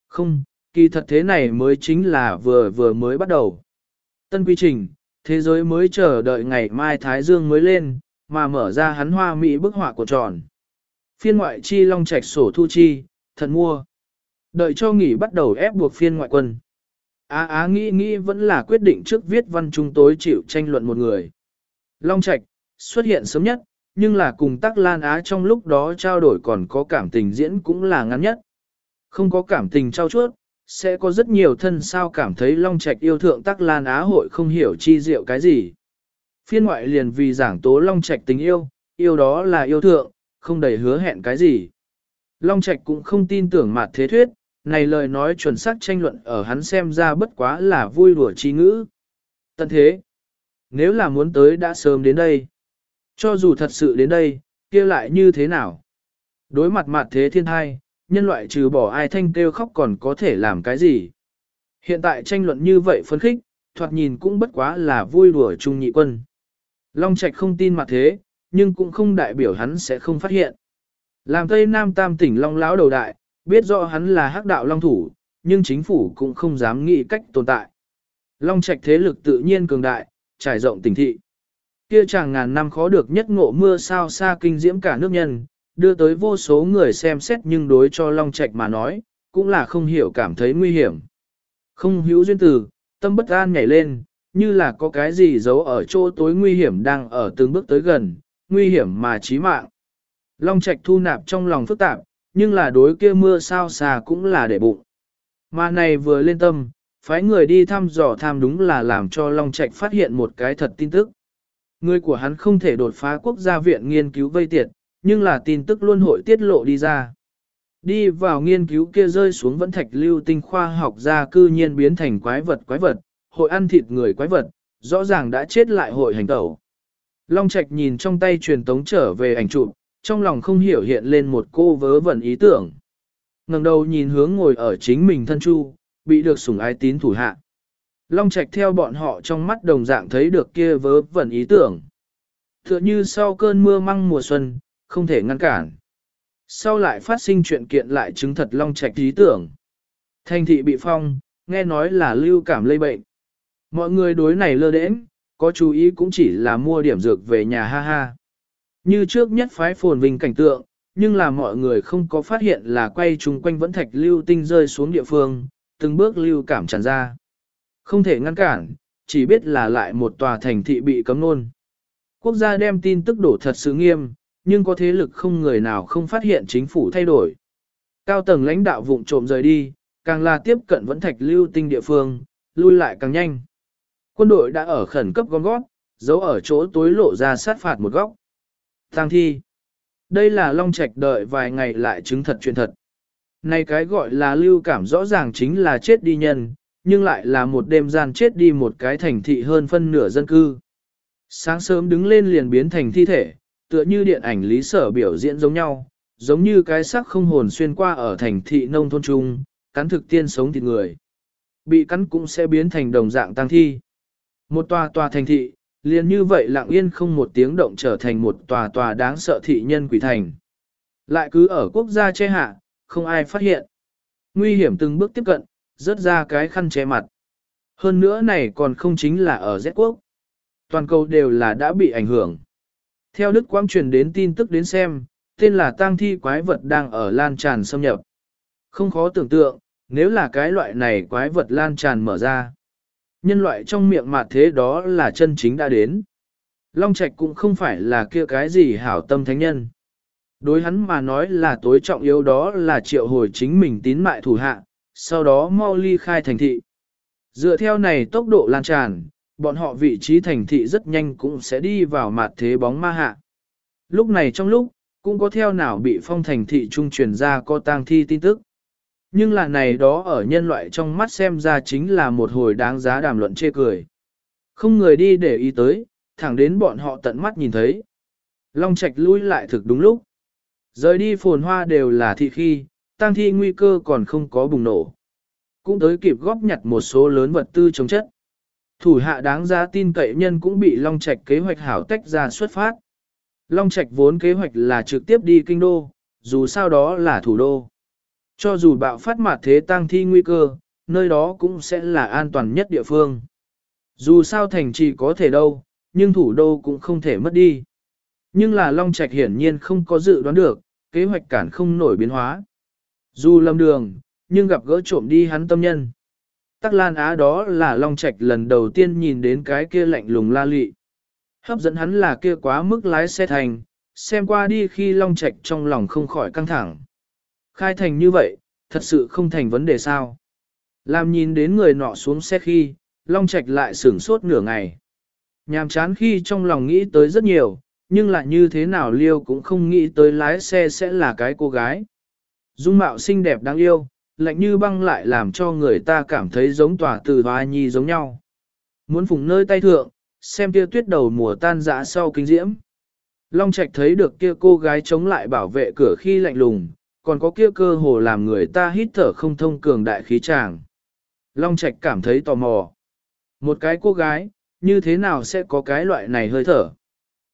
Không, kỳ thật thế này mới chính là vừa vừa mới bắt đầu. Tân quy trình, thế giới mới chờ đợi ngày mai Thái Dương mới lên, mà mở ra hắn hoa mỹ bức họa của tròn. Phiên ngoại chi long trạch sổ thu chi, thần mua. Đợi cho nghỉ bắt đầu ép buộc phiên ngoại quân. Á á nghĩ nghĩ vẫn là quyết định trước viết văn trung tối chịu tranh luận một người. Long Trạch, xuất hiện sớm nhất, nhưng là cùng Tắc Lan Á trong lúc đó trao đổi còn có cảm tình diễn cũng là ngắn nhất. Không có cảm tình trao chuốt, sẽ có rất nhiều thân sao cảm thấy Long Trạch yêu thượng Tắc Lan Á hội không hiểu chi diệu cái gì. Phiên ngoại liền vì giảng tố Long Trạch tình yêu, yêu đó là yêu thượng, không đầy hứa hẹn cái gì. Long Trạch cũng không tin tưởng mặt thế thuyết, này lời nói chuẩn xác tranh luận ở hắn xem ra bất quá là vui đùa chi ngữ. Tận thế, nếu là muốn tới đã sớm đến đây. Cho dù thật sự đến đây, kia lại như thế nào? Đối mặt mặt thế thiên thai, nhân loại trừ bỏ ai thanh kêu khóc còn có thể làm cái gì? Hiện tại tranh luận như vậy phấn khích, thoạt nhìn cũng bất quá là vui đùa trung nhị quân. Long Trạch không tin mặt thế, nhưng cũng không đại biểu hắn sẽ không phát hiện. Làm Tây Nam Tam tỉnh Long lão đầu đại, biết rõ hắn là hắc đạo Long thủ, nhưng chính phủ cũng không dám nghĩ cách tồn tại. Long Trạch thế lực tự nhiên cường đại, trải rộng tỉnh thị. Kia chàng ngàn năm khó được nhất ngộ mưa sao xa kinh diễm cả nước nhân, đưa tới vô số người xem xét nhưng đối cho Long Trạch mà nói, cũng là không hiểu cảm thấy nguy hiểm. Không hữu duyên từ, tâm bất an nhảy lên, như là có cái gì giấu ở chỗ tối nguy hiểm đang ở từng bước tới gần, nguy hiểm mà chí mạng. Long Trạch thu nạp trong lòng phức tạp, nhưng là đối kia mưa sao xa cũng là để bụng. Mà này vừa lên tâm, phái người đi thăm dò tham đúng là làm cho Long Trạch phát hiện một cái thật tin tức. Người của hắn không thể đột phá quốc gia viện nghiên cứu vây tiệt, nhưng là tin tức luôn hội tiết lộ đi ra. Đi vào nghiên cứu kia rơi xuống vẫn thạch lưu tinh khoa học gia cư nhiên biến thành quái vật quái vật, hội ăn thịt người quái vật, rõ ràng đã chết lại hội hành tẩu. Long Trạch nhìn trong tay truyền tống trở về ảnh chụp, trong lòng không hiểu hiện lên một cô vớ vẩn ý tưởng. ngẩng đầu nhìn hướng ngồi ở chính mình thân chu, bị được sủng ái tín thủ hạ. Long Trạch theo bọn họ trong mắt đồng dạng thấy được kia vớ vẩn ý tưởng. Tựa như sau cơn mưa măng mùa xuân, không thể ngăn cản. Sau lại phát sinh chuyện kiện lại chứng thật Long Trạch ý tưởng. Thành thị bị phong, nghe nói là lưu cảm lây bệnh. Mọi người đối này lơ đễnh, có chú ý cũng chỉ là mua điểm dược về nhà ha ha. Như trước nhất phái phồn vinh cảnh tượng, nhưng là mọi người không có phát hiện là quay chung quanh vẫn thạch lưu tinh rơi xuống địa phương, từng bước lưu cảm tràn ra. Không thể ngăn cản, chỉ biết là lại một tòa thành thị bị cấm nôn. Quốc gia đem tin tức đổ thật sự nghiêm, nhưng có thế lực không người nào không phát hiện chính phủ thay đổi. Cao tầng lãnh đạo vụng trộm rời đi, càng là tiếp cận vẫn thạch lưu tinh địa phương, lui lại càng nhanh. Quân đội đã ở khẩn cấp gom gót, giấu ở chỗ tối lộ ra sát phạt một góc. Tăng thi. Đây là Long Trạch đợi vài ngày lại chứng thật chuyện thật. Này cái gọi là lưu cảm rõ ràng chính là chết đi nhân, nhưng lại là một đêm gian chết đi một cái thành thị hơn phân nửa dân cư. Sáng sớm đứng lên liền biến thành thi thể, tựa như điện ảnh lý sở biểu diễn giống nhau, giống như cái xác không hồn xuyên qua ở thành thị nông thôn trung, cắn thực tiên sống thịt người. Bị cắn cũng sẽ biến thành đồng dạng tăng thi. Một tòa tòa thành thị, liền như vậy lặng yên không một tiếng động trở thành một tòa tòa đáng sợ thị nhân quỷ thành. Lại cứ ở quốc gia che hạ, không ai phát hiện. Nguy hiểm từng bước tiếp cận, rớt ra cái khăn che mặt. Hơn nữa này còn không chính là ở Z quốc. Toàn cầu đều là đã bị ảnh hưởng. Theo Đức Quang truyền đến tin tức đến xem, tên là tang thi quái vật đang ở lan tràn xâm nhập. Không khó tưởng tượng, nếu là cái loại này quái vật lan tràn mở ra. Nhân loại trong miệng mặt thế đó là chân chính đã đến. Long Trạch cũng không phải là kia cái gì hảo tâm thánh nhân. Đối hắn mà nói là tối trọng yếu đó là triệu hồi chính mình tín mại thủ hạ, sau đó mau ly khai thành thị. Dựa theo này tốc độ lan tràn, bọn họ vị trí thành thị rất nhanh cũng sẽ đi vào mặt thế bóng ma hạ. Lúc này trong lúc, cũng có theo nào bị phong thành thị trung truyền ra có tang thi tin tức. Nhưng là này đó ở nhân loại trong mắt xem ra chính là một hồi đáng giá đàm luận chê cười. Không người đi để ý tới, thẳng đến bọn họ tận mắt nhìn thấy. Long Trạch lui lại thực đúng lúc. Rời đi phồn hoa đều là thị khi, tang thi nguy cơ còn không có bùng nổ. Cũng tới kịp góp nhặt một số lớn vật tư chống chất. Thủ hạ đáng giá tin cậy nhân cũng bị Long Trạch kế hoạch hảo tách ra xuất phát. Long Trạch vốn kế hoạch là trực tiếp đi kinh đô, dù sao đó là thủ đô. Cho dù bạo phát mặt thế tăng thi nguy cơ, nơi đó cũng sẽ là an toàn nhất địa phương. Dù sao thành trì có thể đâu, nhưng thủ đô cũng không thể mất đi. Nhưng là Long Trạch hiển nhiên không có dự đoán được, kế hoạch cản không nổi biến hóa. Dù lầm đường, nhưng gặp gỡ trộm đi hắn tâm nhân. Tắc Lan Á đó là Long Trạch lần đầu tiên nhìn đến cái kia lạnh lùng la lị. Hấp dẫn hắn là kia quá mức lái xe thành, xem qua đi khi Long Trạch trong lòng không khỏi căng thẳng. Khai thành như vậy, thật sự không thành vấn đề sao. Làm nhìn đến người nọ xuống xe khi, Long Trạch lại sửng sốt nửa ngày. Nhàm chán khi trong lòng nghĩ tới rất nhiều, nhưng lại như thế nào liêu cũng không nghĩ tới lái xe sẽ là cái cô gái. Dung mạo xinh đẹp đáng yêu, lạnh như băng lại làm cho người ta cảm thấy giống tỏa từ hoa nhi giống nhau. Muốn phùng nơi tay thượng, xem kia tuyết đầu mùa tan dã sau kinh diễm. Long Trạch thấy được kia cô gái chống lại bảo vệ cửa khi lạnh lùng, còn có kia cơ hồ làm người ta hít thở không thông cường đại khí tràng. Long Trạch cảm thấy tò mò. Một cái cô gái, như thế nào sẽ có cái loại này hơi thở?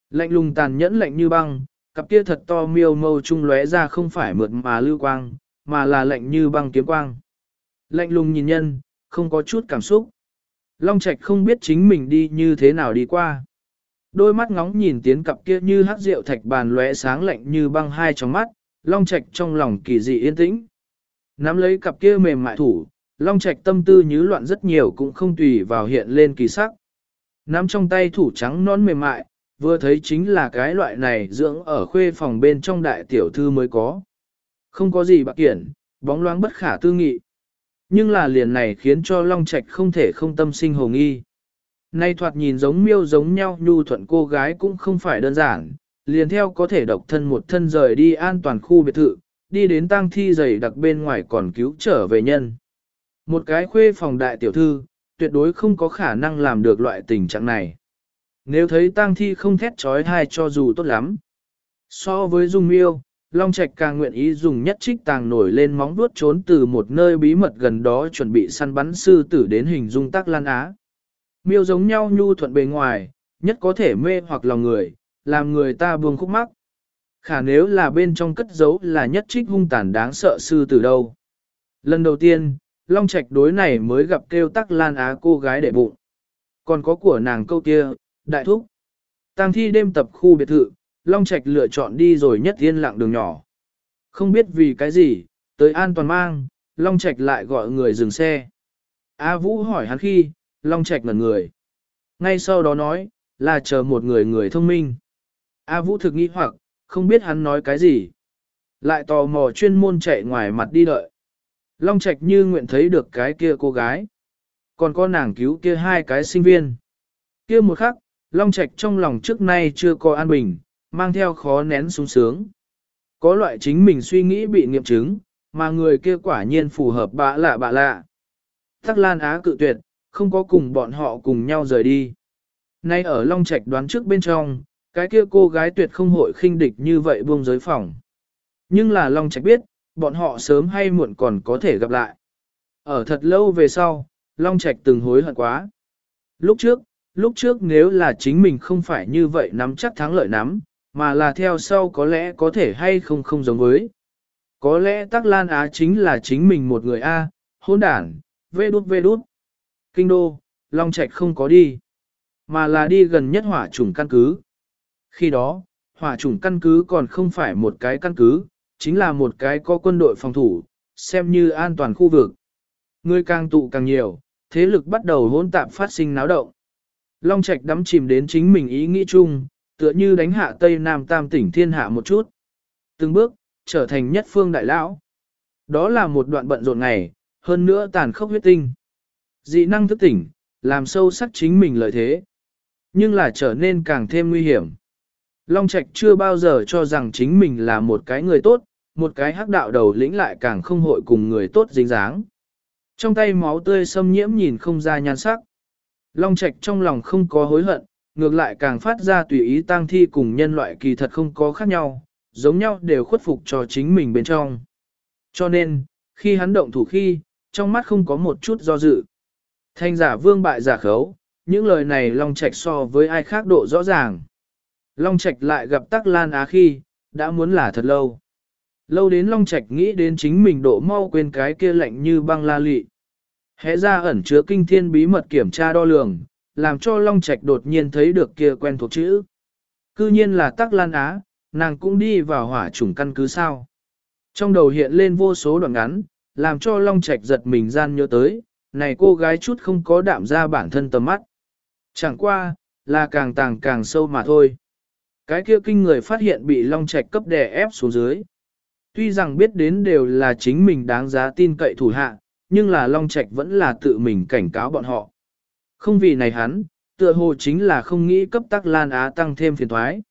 Lạnh lùng tàn nhẫn lạnh như băng, cặp kia thật to miêu mâu trung lóe ra không phải mượt mà lưu quang, mà là lạnh như băng kiếm quang. Lạnh lùng nhìn nhân, không có chút cảm xúc. Long Trạch không biết chính mình đi như thế nào đi qua. Đôi mắt ngóng nhìn tiến cặp kia như hát rượu thạch bàn lóe sáng lạnh như băng hai trong mắt, Long Trạch trong lòng kỳ dị yên tĩnh. Nắm lấy cặp kia mềm mại thủ, Long Trạch tâm tư nhứ loạn rất nhiều cũng không tùy vào hiện lên kỳ sắc. Nắm trong tay thủ trắng non mềm mại, vừa thấy chính là cái loại này dưỡng ở khuê phòng bên trong đại tiểu thư mới có. Không có gì bạc kiển, bóng loáng bất khả tư nghị. Nhưng là liền này khiến cho Long Trạch không thể không tâm sinh hồ nghi. Nay thoạt nhìn giống miêu giống nhau nhu thuận cô gái cũng không phải đơn giản, liền theo có thể độc thân một thân rời đi an toàn khu biệt thự, đi đến tang thi dày đặc bên ngoài còn cứu trở về nhân. Một cái khuê phòng đại tiểu thư, tuyệt đối không có khả năng làm được loại tình trạng này. Nếu thấy tang thi không thét trói thai cho dù tốt lắm. So với dung miêu, Long Trạch càng nguyện ý dùng nhất trích tàng nổi lên móng vuốt trốn từ một nơi bí mật gần đó chuẩn bị săn bắn sư tử đến hình dung tác lan á. Miêu giống nhau nhu thuận bề ngoài, nhất có thể mê hoặc lòng người, làm người ta buông khúc mắc. Khả nếu là bên trong cất giấu là nhất trích hung tàn đáng sợ sư tử đâu. Lần đầu tiên, Long Trạch đối này mới gặp kêu tắc lan á cô gái để bụng. Còn có của nàng câu kia, đại thúc. tang thi đêm tập khu biệt thự, Long Trạch lựa chọn đi rồi nhất yên lặng đường nhỏ. Không biết vì cái gì, tới an toàn mang, Long Trạch lại gọi người dừng xe. A Vũ hỏi hắn khi, Long Trạch ngẩn người. Ngay sau đó nói, là chờ một người người thông minh. A Vũ thực nghi hoặc, không biết hắn nói cái gì. Lại tò mò chuyên môn chạy ngoài mặt đi đợi. Long Trạch như nguyện thấy được cái kia cô gái. Còn có nàng cứu kia hai cái sinh viên. Kia một khắc, Long Trạch trong lòng trước nay chưa có an bình, mang theo khó nén sung sướng. Có loại chính mình suy nghĩ bị nghiệm chứng, mà người kia quả nhiên phù hợp bạ lạ bạ lạ. Tắc Lan Á cự tuyệt, không có cùng bọn họ cùng nhau rời đi. Nay ở Long Trạch đoán trước bên trong, cái kia cô gái tuyệt không hội khinh địch như vậy buông giới phòng. Nhưng là Long Trạch biết, bọn họ sớm hay muộn còn có thể gặp lại. Ở thật lâu về sau, Long Trạch từng hối hận quá. Lúc trước, lúc trước nếu là chính mình không phải như vậy nắm chắc thắng lợi nắm, mà là theo sau có lẽ có thể hay không không giống với. Có lẽ Tắc Lan Á chính là chính mình một người A, hôn đản, vê đút vê đút. Kinh đô, Long Trạch không có đi, mà là đi gần nhất hỏa chủng căn cứ. Khi đó, hỏa chủng căn cứ còn không phải một cái căn cứ, chính là một cái có quân đội phòng thủ, xem như an toàn khu vực. Người càng tụ càng nhiều, thế lực bắt đầu hỗn tạp phát sinh náo động. Long Trạch đắm chìm đến chính mình ý nghĩ chung, tựa như đánh hạ Tây Nam Tam tỉnh thiên hạ một chút. Từng bước, trở thành nhất phương đại lão. Đó là một đoạn bận rộn ngày, hơn nữa tàn khốc huyết tinh. Dị năng thức tỉnh, làm sâu sắc chính mình lợi thế. Nhưng là trở nên càng thêm nguy hiểm. Long Trạch chưa bao giờ cho rằng chính mình là một cái người tốt, một cái hắc đạo đầu lĩnh lại càng không hội cùng người tốt dính dáng. Trong tay máu tươi xâm nhiễm nhìn không ra nhan sắc. Long Trạch trong lòng không có hối hận, ngược lại càng phát ra tùy ý tang thi cùng nhân loại kỳ thật không có khác nhau, giống nhau đều khuất phục cho chính mình bên trong. Cho nên, khi hắn động thủ khi, trong mắt không có một chút do dự. Thanh giả vương bại giả khấu, những lời này Long Trạch so với ai khác độ rõ ràng. Long Trạch lại gặp Tắc Lan Á khi, đã muốn là thật lâu. Lâu đến Long Trạch nghĩ đến chính mình độ mau quên cái kia lạnh như băng la lị. Hẽ ra ẩn chứa kinh thiên bí mật kiểm tra đo lường, làm cho Long Trạch đột nhiên thấy được kia quen thuộc chữ. Cư nhiên là Tắc Lan Á, nàng cũng đi vào hỏa chủng căn cứ sao. Trong đầu hiện lên vô số đoạn ngắn, làm cho Long Trạch giật mình gian nhớ tới, này cô gái chút không có đạm ra bản thân tầm mắt. Chẳng qua, là càng tàng càng sâu mà thôi. Cái kia kinh người phát hiện bị Long Trạch cấp đè ép xuống dưới. Tuy rằng biết đến đều là chính mình đáng giá tin cậy thủ hạ, nhưng là Long Trạch vẫn là tự mình cảnh cáo bọn họ. Không vì này hắn, tựa hồ chính là không nghĩ cấp tắc Lan Á tăng thêm phiền thoái.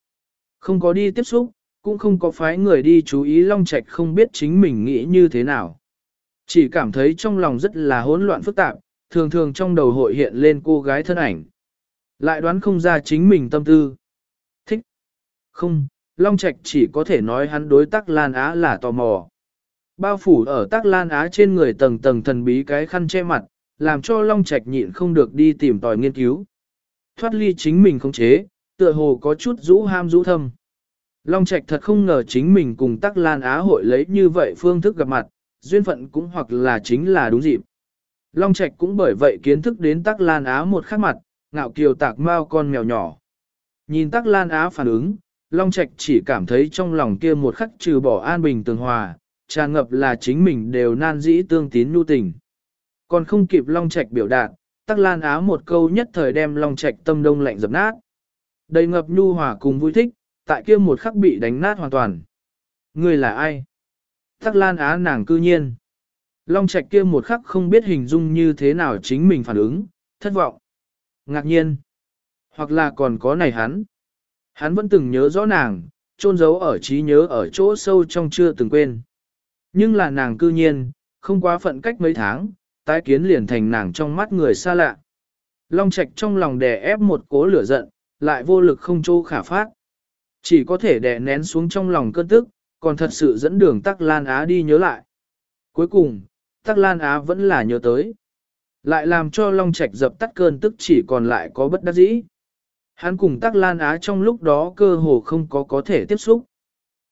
Không có đi tiếp xúc, cũng không có phái người đi chú ý Long Trạch không biết chính mình nghĩ như thế nào. Chỉ cảm thấy trong lòng rất là hỗn loạn phức tạp, thường thường trong đầu hội hiện lên cô gái thân ảnh. Lại đoán không ra chính mình tâm tư. Thích. Không, Long Trạch chỉ có thể nói hắn đối tắc Lan Á là tò mò. Bao phủ ở tắc Lan Á trên người tầng tầng thần bí cái khăn che mặt, làm cho Long Trạch nhịn không được đi tìm tòi nghiên cứu. Thoát ly chính mình không chế, tựa hồ có chút rũ ham rũ thâm. Long Trạch thật không ngờ chính mình cùng Tắc Lan Á hội lấy như vậy phương thức gặp mặt, duyên phận cũng hoặc là chính là đúng dịp. Long Trạch cũng bởi vậy kiến thức đến Tắc Lan Á một khắc mặt, ngạo kiều tạc mau con mèo nhỏ. Nhìn Tắc Lan Á phản ứng, Long Trạch chỉ cảm thấy trong lòng kia một khắc trừ bỏ an bình tường hòa, tràn ngập là chính mình đều nan dĩ tương tín nhu tình. Còn không kịp Long Trạch biểu đạt, Tắc Lan Á một câu nhất thời đem Long Trạch tâm đông lạnh dập nát. Đầy ngập nhu hòa cùng vui thích, tại kia một khắc bị đánh nát hoàn toàn. Người là ai? Tắc Lan Á nàng cư nhiên. Long Trạch kia một khắc không biết hình dung như thế nào chính mình phản ứng, thất vọng, ngạc nhiên, hoặc là còn có này hắn. Hắn vẫn từng nhớ rõ nàng, trôn giấu ở trí nhớ ở chỗ sâu trong chưa từng quên. Nhưng là nàng cư nhiên, không quá phận cách mấy tháng, tái kiến liền thành nàng trong mắt người xa lạ. Long Trạch trong lòng đè ép một cố lửa giận, lại vô lực không chỗ khả phát. Chỉ có thể đè nén xuống trong lòng cơn tức, còn thật sự dẫn đường Tắc Lan Á đi nhớ lại. Cuối cùng, Tắc Lan Á vẫn là nhớ tới. Lại làm cho Long Trạch dập tắt cơn tức chỉ còn lại có bất đắc dĩ. Hắn cùng Tắc Lan Á trong lúc đó cơ hồ không có có thể tiếp xúc.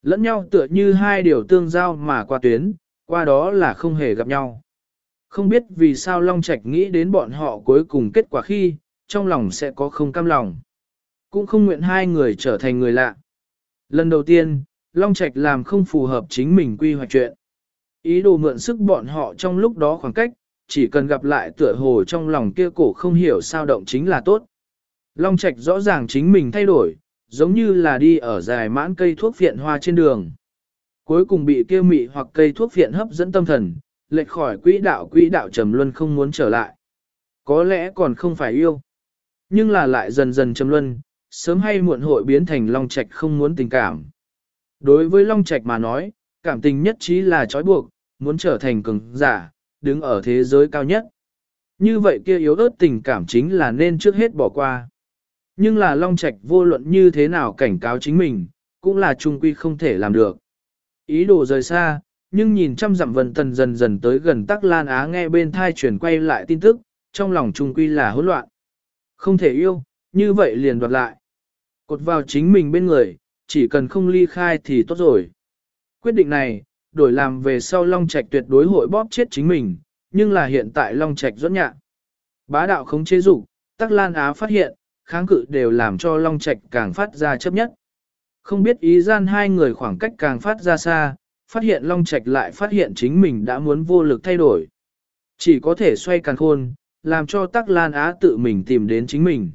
Lẫn nhau tựa như hai điều tương giao mà qua tuyến, qua đó là không hề gặp nhau. Không biết vì sao Long Trạch nghĩ đến bọn họ cuối cùng kết quả khi, trong lòng sẽ có không cam lòng. Cũng không nguyện hai người trở thành người lạ. Lần đầu tiên, Long Trạch làm không phù hợp chính mình quy hoạch chuyện. Ý đồ mượn sức bọn họ trong lúc đó khoảng cách, chỉ cần gặp lại tựa hồ trong lòng kia cổ không hiểu sao động chính là tốt. Long Trạch rõ ràng chính mình thay đổi, giống như là đi ở dài mãn cây thuốc viện hoa trên đường. Cuối cùng bị kia mị hoặc cây thuốc viện hấp dẫn tâm thần, lệch khỏi quỹ đạo quỹ đạo trầm luân không muốn trở lại. Có lẽ còn không phải yêu, nhưng là lại dần dần trầm luân, sớm hay muộn hội biến thành Long Trạch không muốn tình cảm. Đối với Long Trạch mà nói, cảm tình nhất trí là trói buộc, muốn trở thành cường giả, đứng ở thế giới cao nhất. Như vậy kia yếu ớt tình cảm chính là nên trước hết bỏ qua. Nhưng là Long Trạch vô luận như thế nào cảnh cáo chính mình, cũng là trung quy không thể làm được. Ý đồ rời xa, nhưng nhìn trăm dặm vần tần dần dần tới gần Tắc Lan Á nghe bên thai chuyển quay lại tin tức, trong lòng trung quy là hỗn loạn. Không thể yêu, như vậy liền đoạt lại. Cột vào chính mình bên người, chỉ cần không ly khai thì tốt rồi. Quyết định này, đổi làm về sau Long Trạch tuyệt đối hội bóp chết chính mình, nhưng là hiện tại Long Trạch dẫn nhạ. Bá đạo không chế dục, Tắc Lan Á phát hiện, kháng cự đều làm cho Long Trạch càng phát ra chấp nhất. Không biết ý gian hai người khoảng cách càng phát ra xa, phát hiện Long Trạch lại phát hiện chính mình đã muốn vô lực thay đổi. Chỉ có thể xoay càng khôn, làm cho Tắc Lan Á tự mình tìm đến chính mình.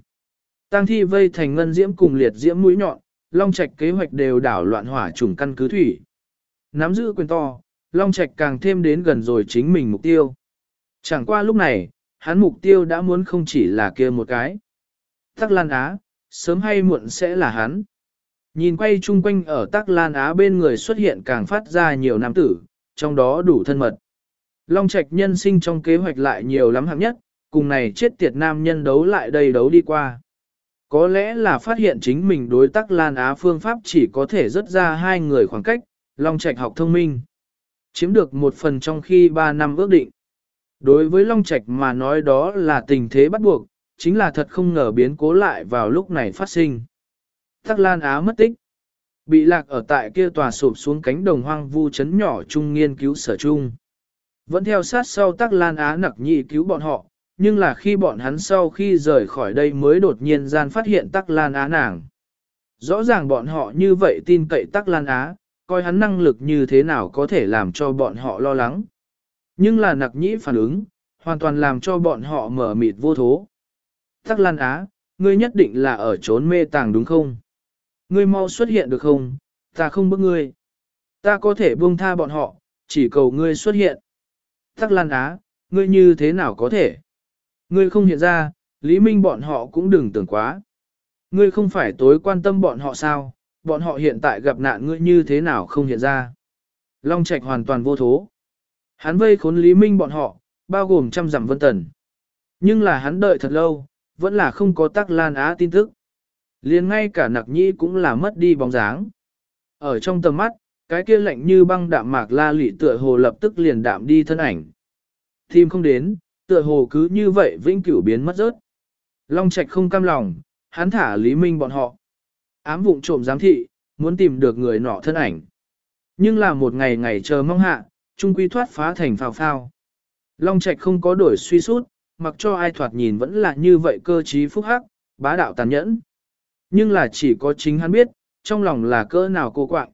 Tăng thi vây thành ngân diễm cùng liệt diễm mũi nhọn, Long Trạch kế hoạch đều đảo loạn hỏa trùng căn cứ thủy. Nắm giữ quyền to, Long Trạch càng thêm đến gần rồi chính mình mục tiêu. Chẳng qua lúc này, hắn mục tiêu đã muốn không chỉ là kia một cái. Tắc Lan Á, sớm hay muộn sẽ là hắn. Nhìn quay chung quanh ở Tắc Lan Á bên người xuất hiện càng phát ra nhiều nam tử, trong đó đủ thân mật. Long Trạch nhân sinh trong kế hoạch lại nhiều lắm hạng nhất, cùng này chết tiệt nam nhân đấu lại đây đấu đi qua. Có lẽ là phát hiện chính mình đối Tắc Lan Á phương pháp chỉ có thể rất ra hai người khoảng cách, Long Trạch học thông minh. Chiếm được một phần trong khi ba năm ước định. Đối với Long Trạch mà nói đó là tình thế bắt buộc, chính là thật không ngờ biến cố lại vào lúc này phát sinh. Tắc Lan Á mất tích. Bị lạc ở tại kia tòa sụp xuống cánh đồng hoang vu chấn nhỏ trung nghiên cứu sở chung. Vẫn theo sát sau Tắc Lan Á nặc nhị cứu bọn họ, nhưng là khi bọn hắn sau khi rời khỏi đây mới đột nhiên gian phát hiện Tắc Lan Á nàng. Rõ ràng bọn họ như vậy tin cậy Tắc Lan Á, coi hắn năng lực như thế nào có thể làm cho bọn họ lo lắng. Nhưng là nặc nhĩ phản ứng, hoàn toàn làm cho bọn họ mở mịt vô thố. Tắc Lan Á, ngươi nhất định là ở trốn mê tàng đúng không? Ngươi mau xuất hiện được không? Ta không bức ngươi. Ta có thể buông tha bọn họ, chỉ cầu ngươi xuất hiện. Tắc Lan Á, ngươi như thế nào có thể? Ngươi không hiện ra, Lý Minh bọn họ cũng đừng tưởng quá. Ngươi không phải tối quan tâm bọn họ sao, bọn họ hiện tại gặp nạn ngươi như thế nào không hiện ra. Long Trạch hoàn toàn vô thố. Hắn vây khốn Lý Minh bọn họ, bao gồm trăm dặm vân tần. Nhưng là hắn đợi thật lâu, vẫn là không có tắc lan á tin tức. liền ngay cả nặc nhĩ cũng là mất đi bóng dáng. Ở trong tầm mắt, cái kia lạnh như băng đạm mạc la lị tựa hồ lập tức liền đạm đi thân ảnh. Tìm không đến, tựa hồ cứ như vậy vĩnh cửu biến mất rớt. Long Trạch không cam lòng, hắn thả Lý Minh bọn họ. Ám vụng trộm giám thị, muốn tìm được người nọ thân ảnh. Nhưng là một ngày ngày chờ mong hạ, trung quy thoát phá thành phào phao. Long Trạch không có đổi suy sút, mặc cho ai thoạt nhìn vẫn là như vậy cơ trí phúc hắc, bá đạo tàn nhẫn. Nhưng là chỉ có chính hắn biết, trong lòng là cỡ nào cô quạng.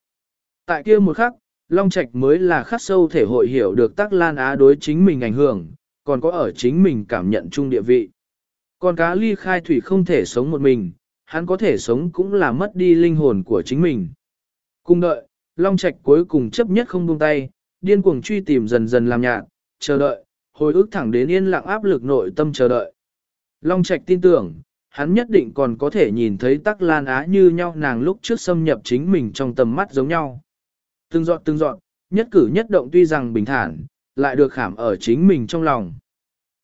Tại kia một khắc, Long Trạch mới là khắc sâu thể hội hiểu được Tắc Lan Á đối chính mình ảnh hưởng, còn có ở chính mình cảm nhận chung địa vị. Con cá ly khai thủy không thể sống một mình, hắn có thể sống cũng là mất đi linh hồn của chính mình. Cùng đợi, Long Trạch cuối cùng chấp nhất không buông tay, điên cuồng truy tìm dần dần làm nhạt, chờ đợi, hồi ức thẳng đến yên lặng áp lực nội tâm chờ đợi. Long Trạch tin tưởng, hắn nhất định còn có thể nhìn thấy tắc lan á như nhau nàng lúc trước xâm nhập chính mình trong tầm mắt giống nhau. Từng dọn từng dọn, nhất cử nhất động tuy rằng bình thản, lại được khảm ở chính mình trong lòng.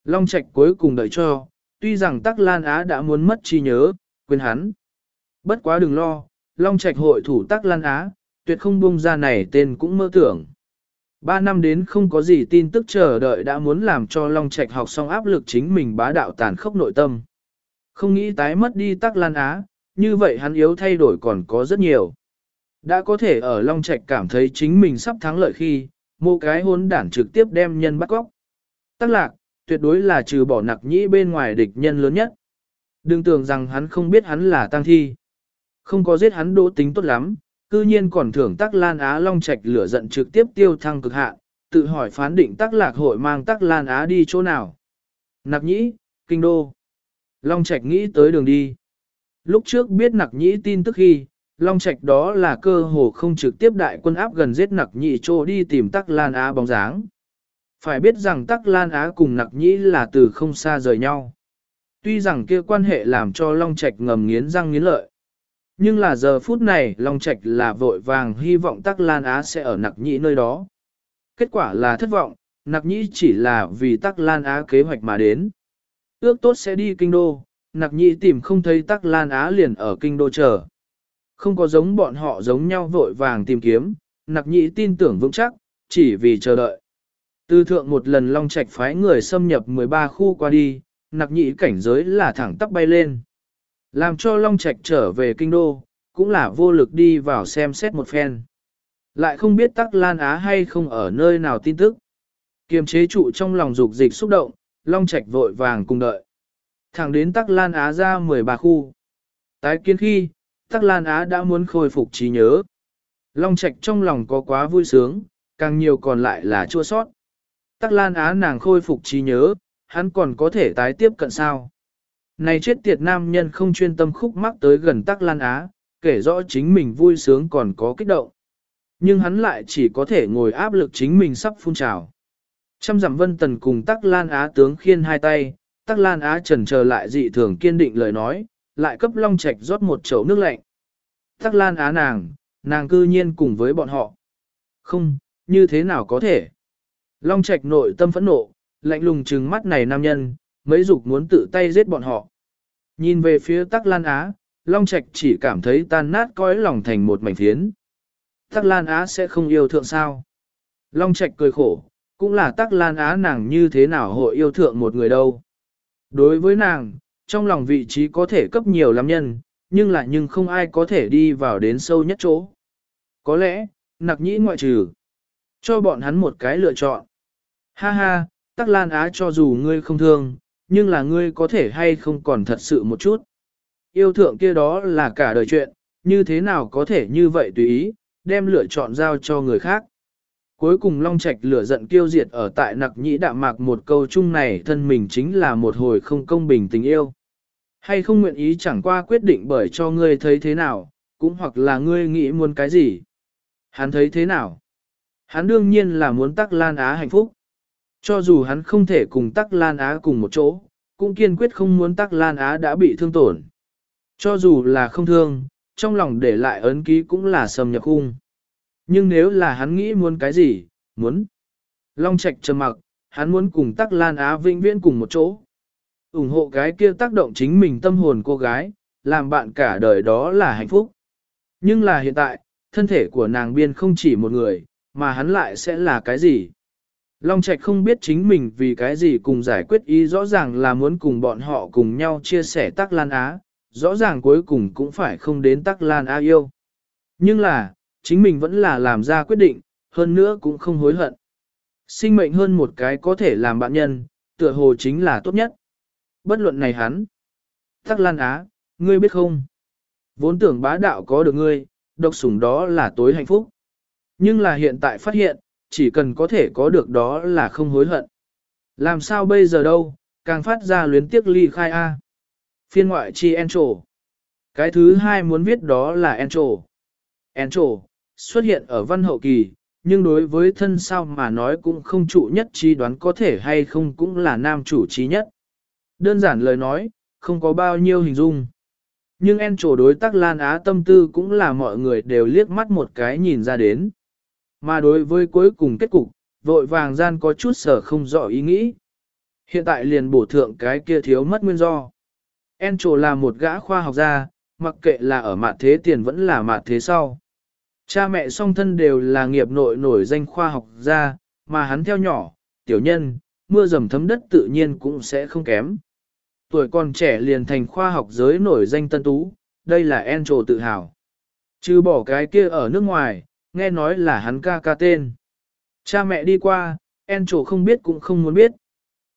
Long Trạch cuối cùng đợi cho, tuy rằng tắc lan á đã muốn mất trí nhớ, quên hắn. Bất quá đừng lo, Long Trạch hội thủ tắc lan á, tuyệt không buông ra này tên cũng mơ tưởng. Ba năm đến không có gì tin tức chờ đợi đã muốn làm cho Long Trạch học xong áp lực chính mình bá đạo tàn khốc nội tâm. Không nghĩ tái mất đi tắc lan á, như vậy hắn yếu thay đổi còn có rất nhiều. Đã có thể ở Long Trạch cảm thấy chính mình sắp thắng lợi khi, một cái hôn đản trực tiếp đem nhân bắt góc. Tắc lạc, tuyệt đối là trừ bỏ nặc nhĩ bên ngoài địch nhân lớn nhất. Đừng tưởng rằng hắn không biết hắn là tăng thi. Không có giết hắn đỗ tính tốt lắm, cư nhiên còn thưởng tắc lan á long trạch lửa giận trực tiếp tiêu thăng cực hạn, tự hỏi phán định tắc lạc hội mang tắc lan á đi chỗ nào. Nặc nhĩ, kinh đô. Long trạch nghĩ tới đường đi. Lúc trước biết nặc nhĩ tin tức khi, long trạch đó là cơ hồ không trực tiếp đại quân áp gần giết nặc nhĩ chỗ đi tìm tắc lan á bóng dáng. Phải biết rằng tắc lan á cùng nặc nhĩ là từ không xa rời nhau. Tuy rằng kia quan hệ làm cho long trạch ngầm nghiến răng nghiến lợi. Nhưng là giờ phút này Long Trạch là vội vàng hy vọng Tắc Lan Á sẽ ở nặc nhĩ nơi đó. Kết quả là thất vọng, nặc nhĩ chỉ là vì Tắc Lan Á kế hoạch mà đến. Ước tốt sẽ đi kinh đô, nặc nhĩ tìm không thấy Tắc Lan Á liền ở kinh đô chờ. Không có giống bọn họ giống nhau vội vàng tìm kiếm, nặc nhĩ tin tưởng vững chắc, chỉ vì chờ đợi. Tư thượng một lần Long Trạch phái người xâm nhập 13 khu qua đi, nặc nhĩ cảnh giới là thẳng tắp bay lên. Làm cho Long Trạch trở về kinh đô, cũng là vô lực đi vào xem xét một phen. Lại không biết Tắc Lan Á hay không ở nơi nào tin tức. Kiềm chế trụ trong lòng dục dịch xúc động, Long Trạch vội vàng cùng đợi. Thẳng đến Tắc Lan Á ra 13 khu. Tái kiến khi, Tắc Lan Á đã muốn khôi phục trí nhớ. Long Trạch trong lòng có quá vui sướng, càng nhiều còn lại là chua sót. Tắc Lan Á nàng khôi phục trí nhớ, hắn còn có thể tái tiếp cận sao. Này chết tiệt nam nhân không chuyên tâm khúc mắc tới gần Tắc Lan Á, kể rõ chính mình vui sướng còn có kích động. Nhưng hắn lại chỉ có thể ngồi áp lực chính mình sắp phun trào. Trăm dặm vân tần cùng Tắc Lan Á tướng khiên hai tay, Tắc Lan Á trần chờ lại dị thường kiên định lời nói, lại cấp Long Trạch rót một chậu nước lạnh. Tắc Lan Á nàng, nàng cư nhiên cùng với bọn họ. Không, như thế nào có thể? Long Trạch nội tâm phẫn nộ, lạnh lùng trừng mắt này nam nhân, mấy dục muốn tự tay giết bọn họ. Nhìn về phía Tắc Lan Á, Long Trạch chỉ cảm thấy tan nát cõi lòng thành một mảnh phiến. Tắc Lan Á sẽ không yêu thượng sao? Long Trạch cười khổ, cũng là Tắc Lan Á nàng như thế nào hội yêu thượng một người đâu. Đối với nàng, trong lòng vị trí có thể cấp nhiều lắm nhân, nhưng lại nhưng không ai có thể đi vào đến sâu nhất chỗ. Có lẽ, nặc nhĩ ngoại trừ, cho bọn hắn một cái lựa chọn. Ha ha, Tắc Lan Á cho dù ngươi không thương, nhưng là ngươi có thể hay không còn thật sự một chút. Yêu thượng kia đó là cả đời chuyện, như thế nào có thể như vậy tùy ý, đem lựa chọn giao cho người khác. Cuối cùng Long Trạch lửa giận kiêu diệt ở tại nặc nhĩ đạm mạc một câu chung này thân mình chính là một hồi không công bình tình yêu. Hay không nguyện ý chẳng qua quyết định bởi cho ngươi thấy thế nào, cũng hoặc là ngươi nghĩ muốn cái gì. Hắn thấy thế nào? Hắn đương nhiên là muốn tắc Lan Á hạnh phúc. Cho dù hắn không thể cùng tắc Lan Á cùng một chỗ, cũng kiên quyết không muốn tắc Lan Á đã bị thương tổn. Cho dù là không thương, trong lòng để lại ấn ký cũng là sầm nhập khung. Nhưng nếu là hắn nghĩ muốn cái gì, muốn. Long Trạch trầm mặc, hắn muốn cùng tắc Lan Á vĩnh viễn cùng một chỗ. ủng hộ cái kia tác động chính mình tâm hồn cô gái, làm bạn cả đời đó là hạnh phúc. Nhưng là hiện tại, thân thể của nàng biên không chỉ một người, mà hắn lại sẽ là cái gì? Long Trạch không biết chính mình vì cái gì cùng giải quyết ý rõ ràng là muốn cùng bọn họ cùng nhau chia sẻ Tắc Lan Á, rõ ràng cuối cùng cũng phải không đến Tắc Lan Á yêu. Nhưng là, chính mình vẫn là làm ra quyết định, hơn nữa cũng không hối hận. Sinh mệnh hơn một cái có thể làm bạn nhân, tựa hồ chính là tốt nhất. Bất luận này hắn. Tắc Lan Á, ngươi biết không? Vốn tưởng bá đạo có được ngươi, độc sủng đó là tối hạnh phúc. Nhưng là hiện tại phát hiện, chỉ cần có thể có được đó là không hối hận. Làm sao bây giờ đâu, càng phát ra luyến tiếc ly khai A. Phiên ngoại chi Encho. Cái thứ hai muốn viết đó là Encho. Encho, xuất hiện ở văn hậu kỳ, nhưng đối với thân sao mà nói cũng không trụ nhất trí đoán có thể hay không cũng là nam chủ trí nhất. Đơn giản lời nói, không có bao nhiêu hình dung. Nhưng en trổ đối tác Lan Á tâm tư cũng là mọi người đều liếc mắt một cái nhìn ra đến. Mà đối với cuối cùng kết cục, vội vàng gian có chút sở không rõ ý nghĩ. Hiện tại liền bổ thượng cái kia thiếu mất nguyên do. Encho là một gã khoa học gia, mặc kệ là ở mặt thế tiền vẫn là mặt thế sau. Cha mẹ song thân đều là nghiệp nội nổi danh khoa học gia, mà hắn theo nhỏ, tiểu nhân, mưa dầm thấm đất tự nhiên cũng sẽ không kém. Tuổi còn trẻ liền thành khoa học giới nổi danh tân tú, đây là Encho tự hào. Chứ bỏ cái kia ở nước ngoài, nghe nói là hắn ca ca tên. Cha mẹ đi qua, en Encho không biết cũng không muốn biết.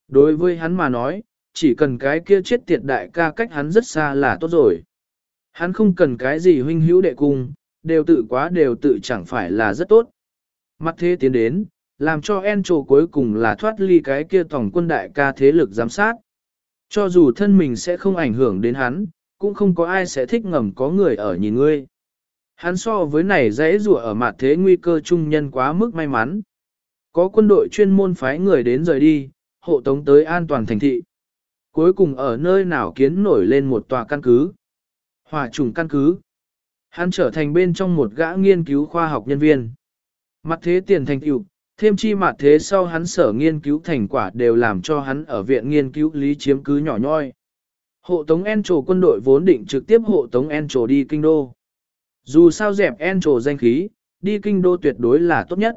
Đối với hắn mà nói, chỉ cần cái kia chết tiệt đại ca cách hắn rất xa là tốt rồi. Hắn không cần cái gì huynh hữu đệ cung, đều tự quá đều tự chẳng phải là rất tốt. Mặt thế tiến đến, làm cho en Encho cuối cùng là thoát ly cái kia tổng quân đại ca thế lực giám sát. Cho dù thân mình sẽ không ảnh hưởng đến hắn, cũng không có ai sẽ thích ngầm có người ở nhìn ngươi. Hắn so với này dễ rủa ở mặt thế nguy cơ trung nhân quá mức may mắn. Có quân đội chuyên môn phái người đến rời đi, hộ tống tới an toàn thành thị. Cuối cùng ở nơi nào kiến nổi lên một tòa căn cứ. Hòa trùng căn cứ. Hắn trở thành bên trong một gã nghiên cứu khoa học nhân viên. Mặt thế tiền thành tựu, thêm chi mặt thế sau hắn sở nghiên cứu thành quả đều làm cho hắn ở viện nghiên cứu lý chiếm cứ nhỏ nhoi. Hộ tống Encho quân đội vốn định trực tiếp hộ tống Encho đi kinh đô. Dù sao dẹp Encho danh khí, đi kinh đô tuyệt đối là tốt nhất.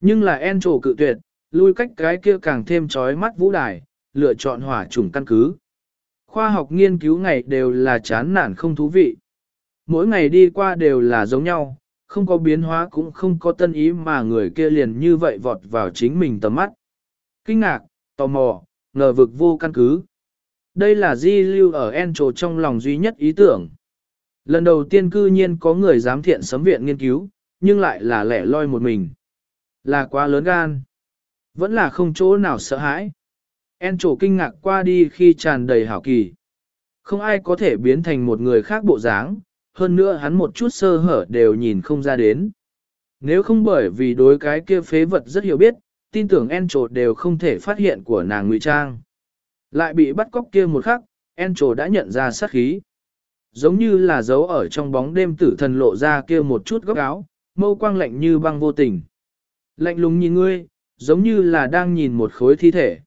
Nhưng là Encho cự tuyệt, lui cách cái kia càng thêm chói mắt vũ đài, lựa chọn hỏa chủng căn cứ. Khoa học nghiên cứu ngày đều là chán nản không thú vị. Mỗi ngày đi qua đều là giống nhau, không có biến hóa cũng không có tân ý mà người kia liền như vậy vọt vào chính mình tầm mắt. Kinh ngạc, tò mò, ngờ vực vô căn cứ. Đây là di lưu ở Encho trong lòng duy nhất ý tưởng. Lần đầu tiên cư nhiên có người dám thiện sấm viện nghiên cứu, nhưng lại là lẻ loi một mình. Là quá lớn gan. Vẫn là không chỗ nào sợ hãi. Encho kinh ngạc qua đi khi tràn đầy hảo kỳ. Không ai có thể biến thành một người khác bộ dáng, hơn nữa hắn một chút sơ hở đều nhìn không ra đến. Nếu không bởi vì đối cái kia phế vật rất hiểu biết, tin tưởng Encho đều không thể phát hiện của nàng ngụy trang. Lại bị bắt cóc kia một khắc, Encho đã nhận ra sát khí giống như là dấu ở trong bóng đêm tử thần lộ ra kia một chút góc áo, mâu quang lạnh như băng vô tình. Lạnh lùng nhìn ngươi, giống như là đang nhìn một khối thi thể.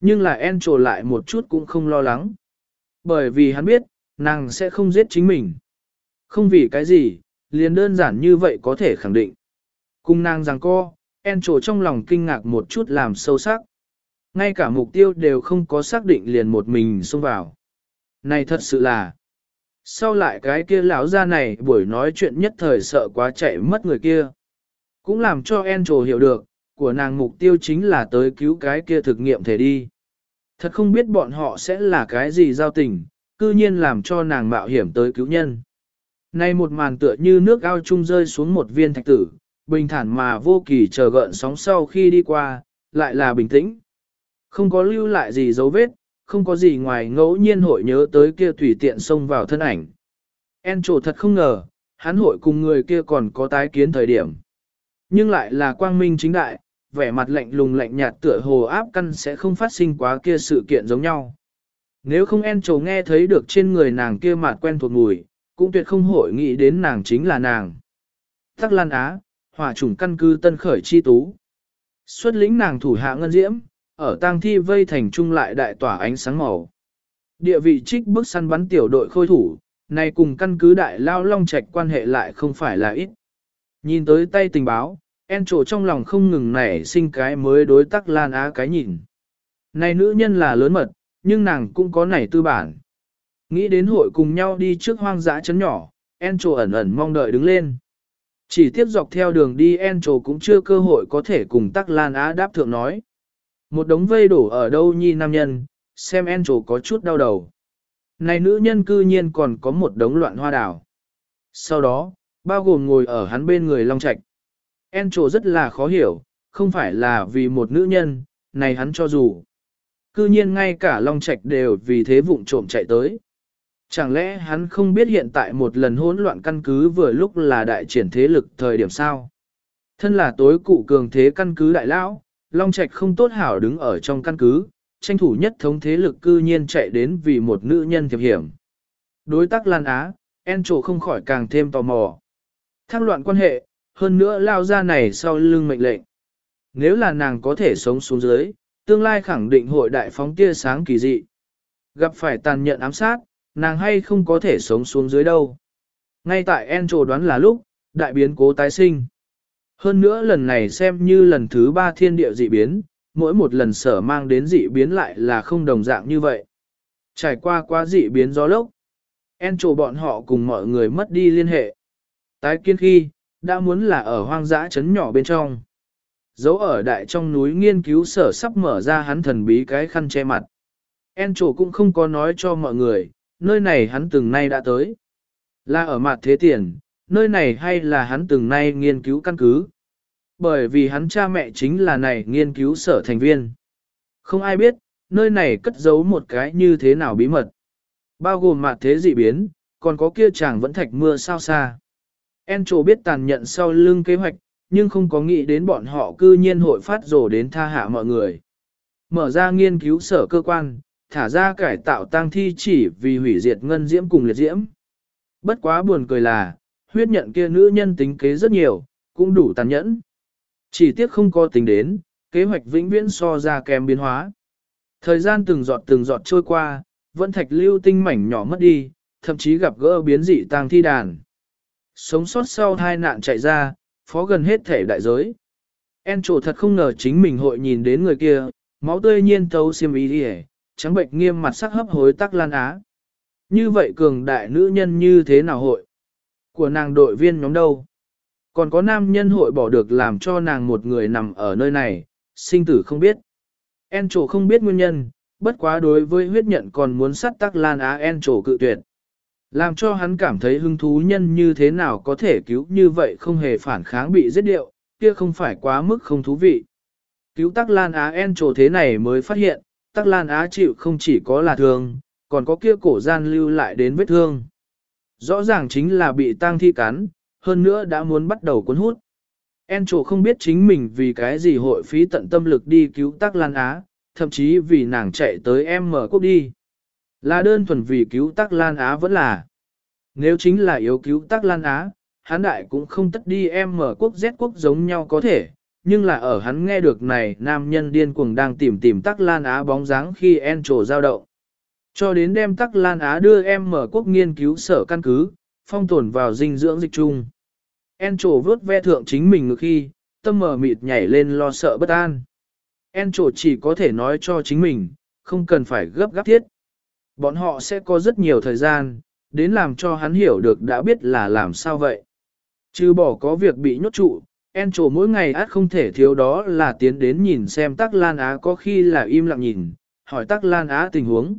Nhưng là En trồ lại một chút cũng không lo lắng. Bởi vì hắn biết, nàng sẽ không giết chính mình. Không vì cái gì, liền đơn giản như vậy có thể khẳng định. Cùng nàng rằng co, En trồ trong lòng kinh ngạc một chút làm sâu sắc. Ngay cả mục tiêu đều không có xác định liền một mình xông vào. Này thật sự là... Sau lại cái kia lão ra này buổi nói chuyện nhất thời sợ quá chạy mất người kia. Cũng làm cho Angel hiểu được, của nàng mục tiêu chính là tới cứu cái kia thực nghiệm thể đi. Thật không biết bọn họ sẽ là cái gì giao tình, cư nhiên làm cho nàng mạo hiểm tới cứu nhân. Nay một màn tựa như nước ao chung rơi xuống một viên thạch tử, bình thản mà vô kỳ chờ gợn sóng sau khi đi qua, lại là bình tĩnh. Không có lưu lại gì dấu vết, không có gì ngoài ngẫu nhiên hội nhớ tới kia tùy tiện xông vào thân ảnh. En trổ thật không ngờ, hắn hội cùng người kia còn có tái kiến thời điểm. Nhưng lại là quang minh chính đại, vẻ mặt lạnh lùng lạnh nhạt tựa hồ áp căn sẽ không phát sinh quá kia sự kiện giống nhau. Nếu không En trổ nghe thấy được trên người nàng kia mặt quen thuộc mùi, cũng tuyệt không hội nghĩ đến nàng chính là nàng. Tắc Lan Á, hỏa chủng căn cư tân khởi chi tú. Xuất lĩnh nàng thủ hạ ngân diễm, ở tang thi vây thành trung lại đại tỏa ánh sáng màu. Địa vị trích bước săn bắn tiểu đội khôi thủ, này cùng căn cứ đại lao long trạch quan hệ lại không phải là ít. Nhìn tới tay tình báo, en trổ trong lòng không ngừng nảy sinh cái mới đối tắc lan á cái nhìn. Này nữ nhân là lớn mật, nhưng nàng cũng có nảy tư bản. Nghĩ đến hội cùng nhau đi trước hoang dã chấn nhỏ, en trổ ẩn ẩn mong đợi đứng lên. Chỉ tiếp dọc theo đường đi en trổ cũng chưa cơ hội có thể cùng tắc lan á đáp thượng nói. Một đống vây đổ ở đâu nhi nam nhân, xem en trổ có chút đau đầu. Này nữ nhân cư nhiên còn có một đống loạn hoa đảo. Sau đó, bao gồm ngồi ở hắn bên người Long Trạch. En trổ rất là khó hiểu, không phải là vì một nữ nhân, này hắn cho dù. Cư nhiên ngay cả Long Trạch đều vì thế vụng trộm chạy tới. Chẳng lẽ hắn không biết hiện tại một lần hỗn loạn căn cứ vừa lúc là đại triển thế lực thời điểm sao? Thân là tối cụ cường thế căn cứ đại lão, Long Trạch không tốt hảo đứng ở trong căn cứ, tranh thủ nhất thống thế lực cư nhiên chạy đến vì một nữ nhân thiệp hiểm. Đối tác Lan Á, En trổ không khỏi càng thêm tò mò. Thác loạn quan hệ, hơn nữa lao ra này sau lưng mệnh lệnh. Nếu là nàng có thể sống xuống dưới, tương lai khẳng định hội đại phóng tia sáng kỳ dị. Gặp phải tàn nhận ám sát, nàng hay không có thể sống xuống dưới đâu. Ngay tại En trổ đoán là lúc, đại biến cố tái sinh. Hơn nữa lần này xem như lần thứ ba thiên địa dị biến, mỗi một lần sở mang đến dị biến lại là không đồng dạng như vậy. Trải qua quá dị biến gió lốc, en trổ bọn họ cùng mọi người mất đi liên hệ. Tái kiên khi, đã muốn là ở hoang dã trấn nhỏ bên trong. Dấu ở đại trong núi nghiên cứu sở sắp mở ra hắn thần bí cái khăn che mặt. En trổ cũng không có nói cho mọi người, nơi này hắn từng nay đã tới. Là ở mặt thế tiền, nơi này hay là hắn từng nay nghiên cứu căn cứ. Bởi vì hắn cha mẹ chính là này nghiên cứu sở thành viên. Không ai biết, nơi này cất giấu một cái như thế nào bí mật. Bao gồm mặt thế dị biến, còn có kia chàng vẫn thạch mưa sao xa. Encho biết tàn nhận sau lưng kế hoạch, nhưng không có nghĩ đến bọn họ cư nhiên hội phát rổ đến tha hạ mọi người. Mở ra nghiên cứu sở cơ quan, thả ra cải tạo tang thi chỉ vì hủy diệt ngân diễm cùng liệt diễm. Bất quá buồn cười là, huyết nhận kia nữ nhân tính kế rất nhiều, cũng đủ tàn nhẫn. Chỉ tiếc không có tính đến, kế hoạch vĩnh viễn so ra kèm biến hóa. Thời gian từng giọt từng giọt trôi qua, vẫn thạch lưu tinh mảnh nhỏ mất đi, thậm chí gặp gỡ biến dị tang thi đàn. Sống sót sau hai nạn chạy ra, phó gần hết thể đại giới. En trổ thật không ngờ chính mình hội nhìn đến người kia, máu tươi nhiên thấu xiêm ý đi trắng bệnh nghiêm mặt sắc hấp hối tắc lan á. Như vậy cường đại nữ nhân như thế nào hội? Của nàng đội viên nhóm đâu? Còn có nam nhân hội bỏ được làm cho nàng một người nằm ở nơi này, sinh tử không biết. En trổ không biết nguyên nhân, bất quá đối với huyết nhận còn muốn sát tắc lan á en trổ cự tuyệt. Làm cho hắn cảm thấy hứng thú nhân như thế nào có thể cứu như vậy không hề phản kháng bị giết điệu, kia không phải quá mức không thú vị. Cứu tắc lan á en trổ thế này mới phát hiện, tắc lan á chịu không chỉ có là thương, còn có kia cổ gian lưu lại đến vết thương. Rõ ràng chính là bị tang thi cắn, hơn nữa đã muốn bắt đầu cuốn hút. En không biết chính mình vì cái gì hội phí tận tâm lực đi cứu Tắc Lan Á, thậm chí vì nàng chạy tới em mở quốc đi. Là đơn thuần vì cứu Tắc Lan Á vẫn là. Nếu chính là yếu cứu Tắc Lan Á, hắn đại cũng không tất đi em mở quốc Z quốc giống nhau có thể, nhưng là ở hắn nghe được này nam nhân điên cuồng đang tìm tìm Tắc Lan Á bóng dáng khi en trổ giao động. Cho đến đem Tắc Lan Á đưa em mở quốc nghiên cứu sở căn cứ, phong tồn vào dinh dưỡng dịch chung. En trổ vớt ve thượng chính mình ngược khi, tâm mở mịt nhảy lên lo sợ bất an. En trổ chỉ có thể nói cho chính mình, không cần phải gấp gáp thiết. Bọn họ sẽ có rất nhiều thời gian, đến làm cho hắn hiểu được đã biết là làm sao vậy. Chứ bỏ có việc bị nhốt trụ, En trổ mỗi ngày át không thể thiếu đó là tiến đến nhìn xem Tắc Lan Á có khi là im lặng nhìn, hỏi Tắc Lan Á tình huống.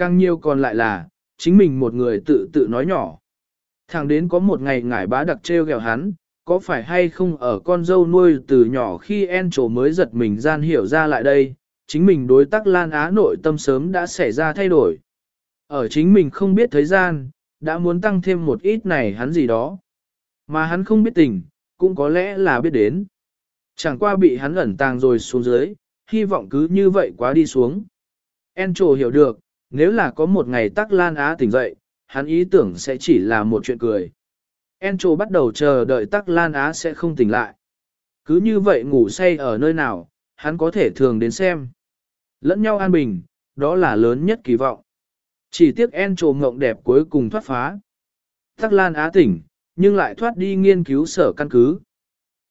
Càng nhiều còn lại là, chính mình một người tự tự nói nhỏ. Thẳng đến có một ngày ngải bá đặc treo gẹo hắn, có phải hay không ở con dâu nuôi từ nhỏ khi En trổ mới giật mình gian hiểu ra lại đây, chính mình đối tác Lan Á nội tâm sớm đã xảy ra thay đổi. Ở chính mình không biết thời gian, đã muốn tăng thêm một ít này hắn gì đó. Mà hắn không biết tình, cũng có lẽ là biết đến. Chẳng qua bị hắn ẩn tàng rồi xuống dưới, hy vọng cứ như vậy quá đi xuống. En trồ hiểu được, nếu là có một ngày tắc lan á tỉnh dậy, hắn ý tưởng sẽ chỉ là một chuyện cười. En bắt đầu chờ đợi tắc lan á sẽ không tỉnh lại. Cứ như vậy ngủ say ở nơi nào, hắn có thể thường đến xem. Lẫn nhau an bình, đó là lớn nhất kỳ vọng. Chỉ tiếc En ngộng đẹp cuối cùng thoát phá. Tắc lan á tỉnh, nhưng lại thoát đi nghiên cứu sở căn cứ.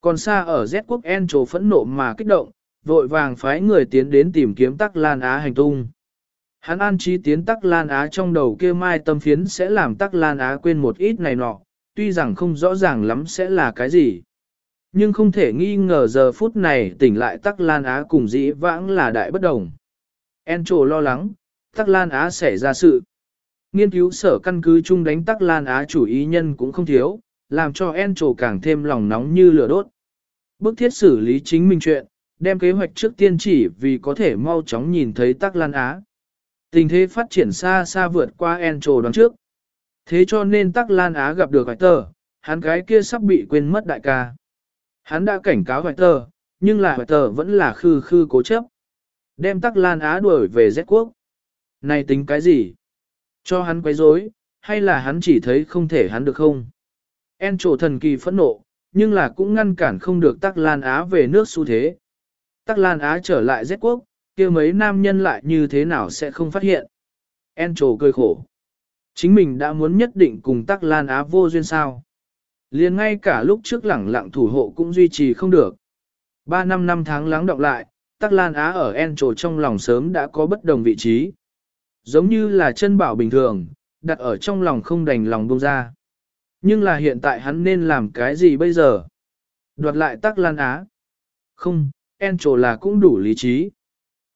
Còn xa ở Z quốc En phẫn nộ mà kích động, vội vàng phái người tiến đến tìm kiếm Tắc Lan Á hành tung. Hắn an trí tiến Tắc Lan Á trong đầu kia mai tâm phiến sẽ làm Tắc Lan Á quên một ít này nọ, tuy rằng không rõ ràng lắm sẽ là cái gì. Nhưng không thể nghi ngờ giờ phút này tỉnh lại Tắc Lan Á cùng dĩ vãng là đại bất đồng. En lo lắng, Tắc Lan Á sẽ ra sự. Nghiên cứu sở căn cứ chung đánh tắc Lan Á chủ ý nhân cũng không thiếu, làm cho En càng thêm lòng nóng như lửa đốt. Bước thiết xử lý chính mình chuyện, đem kế hoạch trước tiên chỉ vì có thể mau chóng nhìn thấy tắc Lan Á. Tình thế phát triển xa xa vượt qua En trổ đoán trước. Thế cho nên tắc Lan Á gặp được Hoài Tờ, hắn cái kia sắp bị quên mất đại ca. Hắn đã cảnh cáo Hoài Tờ, nhưng là Hoài Tờ vẫn là khư khư cố chấp. Đem tắc Lan Á đuổi về Z quốc. Này tính cái gì? Cho hắn quấy rối, hay là hắn chỉ thấy không thể hắn được không? En trổ thần kỳ phẫn nộ, nhưng là cũng ngăn cản không được Tắc Lan Á về nước xu thế. Tắc Lan Á trở lại Z quốc, kia mấy nam nhân lại như thế nào sẽ không phát hiện. En trổ cười khổ. Chính mình đã muốn nhất định cùng Tắc Lan Á vô duyên sao. liền ngay cả lúc trước lẳng lặng thủ hộ cũng duy trì không được. Ba năm năm tháng lắng đọng lại, Tắc Lan Á ở En trong lòng sớm đã có bất đồng vị trí. Giống như là chân bảo bình thường, đặt ở trong lòng không đành lòng buông ra. Nhưng là hiện tại hắn nên làm cái gì bây giờ? Đoạt lại tắc lan á. Không, en là cũng đủ lý trí.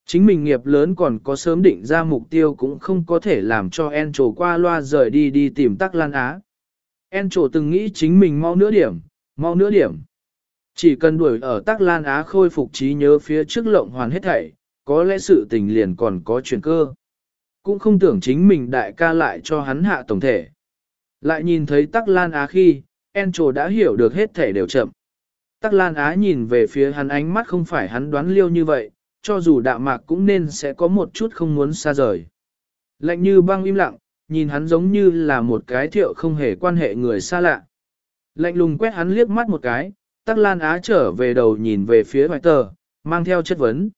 Chính mình nghiệp lớn còn có sớm định ra mục tiêu cũng không có thể làm cho en trổ qua loa rời đi đi tìm tắc lan á. En trổ từng nghĩ chính mình mau nửa điểm, mau nửa điểm. Chỉ cần đuổi ở tắc lan á khôi phục trí nhớ phía trước lộng hoàn hết thảy, có lẽ sự tình liền còn có chuyển cơ cũng không tưởng chính mình đại ca lại cho hắn hạ tổng thể. Lại nhìn thấy Tắc Lan Á khi, Encho đã hiểu được hết thảy đều chậm. Tắc Lan Á nhìn về phía hắn ánh mắt không phải hắn đoán liêu như vậy, cho dù đạm mạc cũng nên sẽ có một chút không muốn xa rời. Lạnh như băng im lặng, nhìn hắn giống như là một cái thiệu không hề quan hệ người xa lạ. Lạnh lùng quét hắn liếc mắt một cái, Tắc Lan Á trở về đầu nhìn về phía hoài tờ, mang theo chất vấn.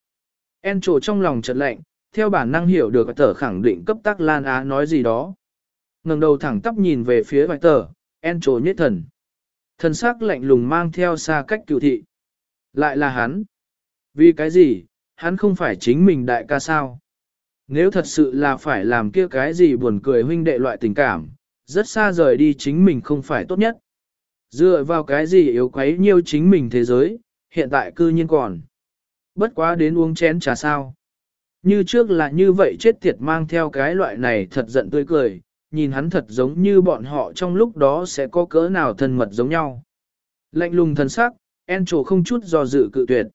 Encho trong lòng chợt lạnh, theo bản năng hiểu được tờ khẳng định cấp tắc Lan Á nói gì đó. ngẩng đầu thẳng tắp nhìn về phía vài tờ, en trổ nhất thần. Thần sắc lạnh lùng mang theo xa cách cựu thị. Lại là hắn. Vì cái gì, hắn không phải chính mình đại ca sao? Nếu thật sự là phải làm kia cái gì buồn cười huynh đệ loại tình cảm, rất xa rời đi chính mình không phải tốt nhất. Dựa vào cái gì yếu quấy nhiêu chính mình thế giới, hiện tại cư nhiên còn. Bất quá đến uống chén trà sao. Như trước là như vậy chết tiệt mang theo cái loại này thật giận tươi cười, nhìn hắn thật giống như bọn họ trong lúc đó sẽ có cỡ nào thân mật giống nhau. Lạnh lùng thần sắc, en trổ không chút do dự cự tuyệt.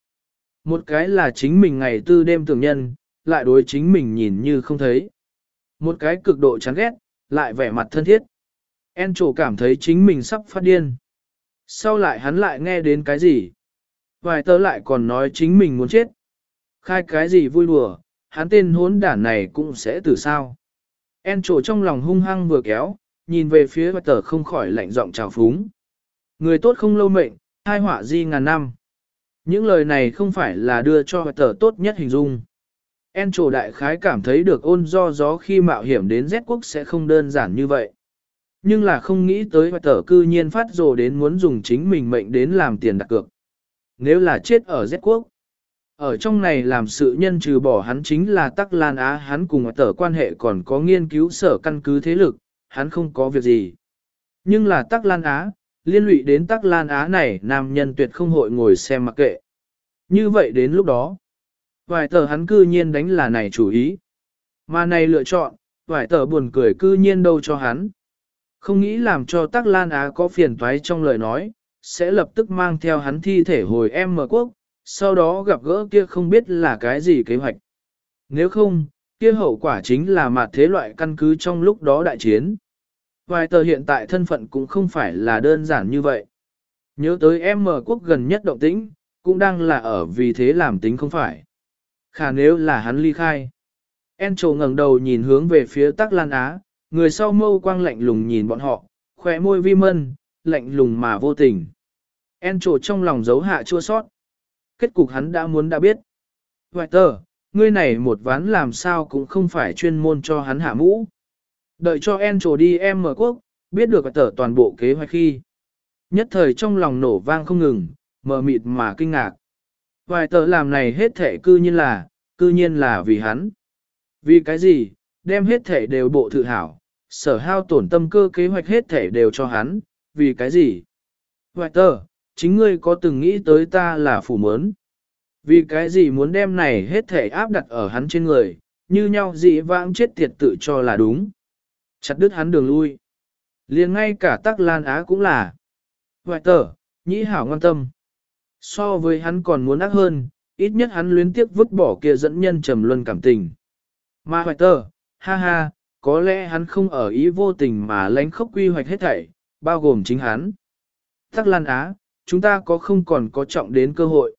Một cái là chính mình ngày tư đêm tưởng nhân, lại đối chính mình nhìn như không thấy. Một cái cực độ chán ghét, lại vẻ mặt thân thiết. En trổ cảm thấy chính mình sắp phát điên. Sau lại hắn lại nghe đến cái gì? Vài tớ lại còn nói chính mình muốn chết. Khai cái gì vui đùa, hắn tên hốn đản này cũng sẽ từ sao. En trổ trong lòng hung hăng vừa kéo, nhìn về phía vài tờ không khỏi lạnh giọng trào phúng. Người tốt không lâu mệnh, hai họa di ngàn năm. Những lời này không phải là đưa cho hoài tờ tốt nhất hình dung. En trổ đại khái cảm thấy được ôn do gió khi mạo hiểm đến Z quốc sẽ không đơn giản như vậy. Nhưng là không nghĩ tới hoài tờ cư nhiên phát rồ đến muốn dùng chính mình mệnh đến làm tiền đặt cược. Nếu là chết ở Z quốc, ở trong này làm sự nhân trừ bỏ hắn chính là Tắc Lan Á hắn cùng tờ quan hệ còn có nghiên cứu sở căn cứ thế lực, hắn không có việc gì. Nhưng là Tắc Lan Á, liên lụy đến Tắc Lan Á này nam nhân tuyệt không hội ngồi xem mặc kệ. Như vậy đến lúc đó, vài tờ hắn cư nhiên đánh là này chủ ý. Mà này lựa chọn, vài tờ buồn cười cư nhiên đâu cho hắn. Không nghĩ làm cho Tắc Lan Á có phiền toái trong lời nói, sẽ lập tức mang theo hắn thi thể hồi em mở quốc, sau đó gặp gỡ kia không biết là cái gì kế hoạch. Nếu không, kia hậu quả chính là mặt thế loại căn cứ trong lúc đó đại chiến. Hoài tờ hiện tại thân phận cũng không phải là đơn giản như vậy. Nhớ tới em mở quốc gần nhất động tĩnh, cũng đang là ở vì thế làm tính không phải. Khả nếu là hắn ly khai. En trồ ngẩng đầu nhìn hướng về phía Tắc Lan Á, người sau mâu quang lạnh lùng nhìn bọn họ, khỏe môi vi mân, lạnh lùng mà vô tình. En trồ trong lòng giấu hạ chua sót. Kết cục hắn đã muốn đã biết. Hoài tờ, ngươi này một ván làm sao cũng không phải chuyên môn cho hắn hạ mũ. Đợi cho En đi em mở quốc, biết được tờ toàn bộ kế hoạch khi. Nhất thời trong lòng nổ vang không ngừng, mờ mịt mà kinh ngạc. vài tờ làm này hết thể cư nhiên là, cư nhiên là vì hắn. Vì cái gì, đem hết thể đều bộ tự hảo, sở hao tổn tâm cơ kế hoạch hết thể đều cho hắn, vì cái gì? vài tờ, chính ngươi có từng nghĩ tới ta là phủ mớn. Vì cái gì muốn đem này hết thể áp đặt ở hắn trên người, như nhau dị vãng chết tiệt tự cho là đúng. Chặt đứt hắn đường lui. liền ngay cả tắc lan á cũng là. Hoài tờ, nhĩ hảo ngon tâm. So với hắn còn muốn ác hơn, ít nhất hắn luyến tiếc vứt bỏ kia dẫn nhân trầm luân cảm tình. Mà hoài tờ, ha ha, có lẽ hắn không ở ý vô tình mà lánh khốc quy hoạch hết thảy, bao gồm chính hắn. Tắc Lan Á, chúng ta có không còn có trọng đến cơ hội.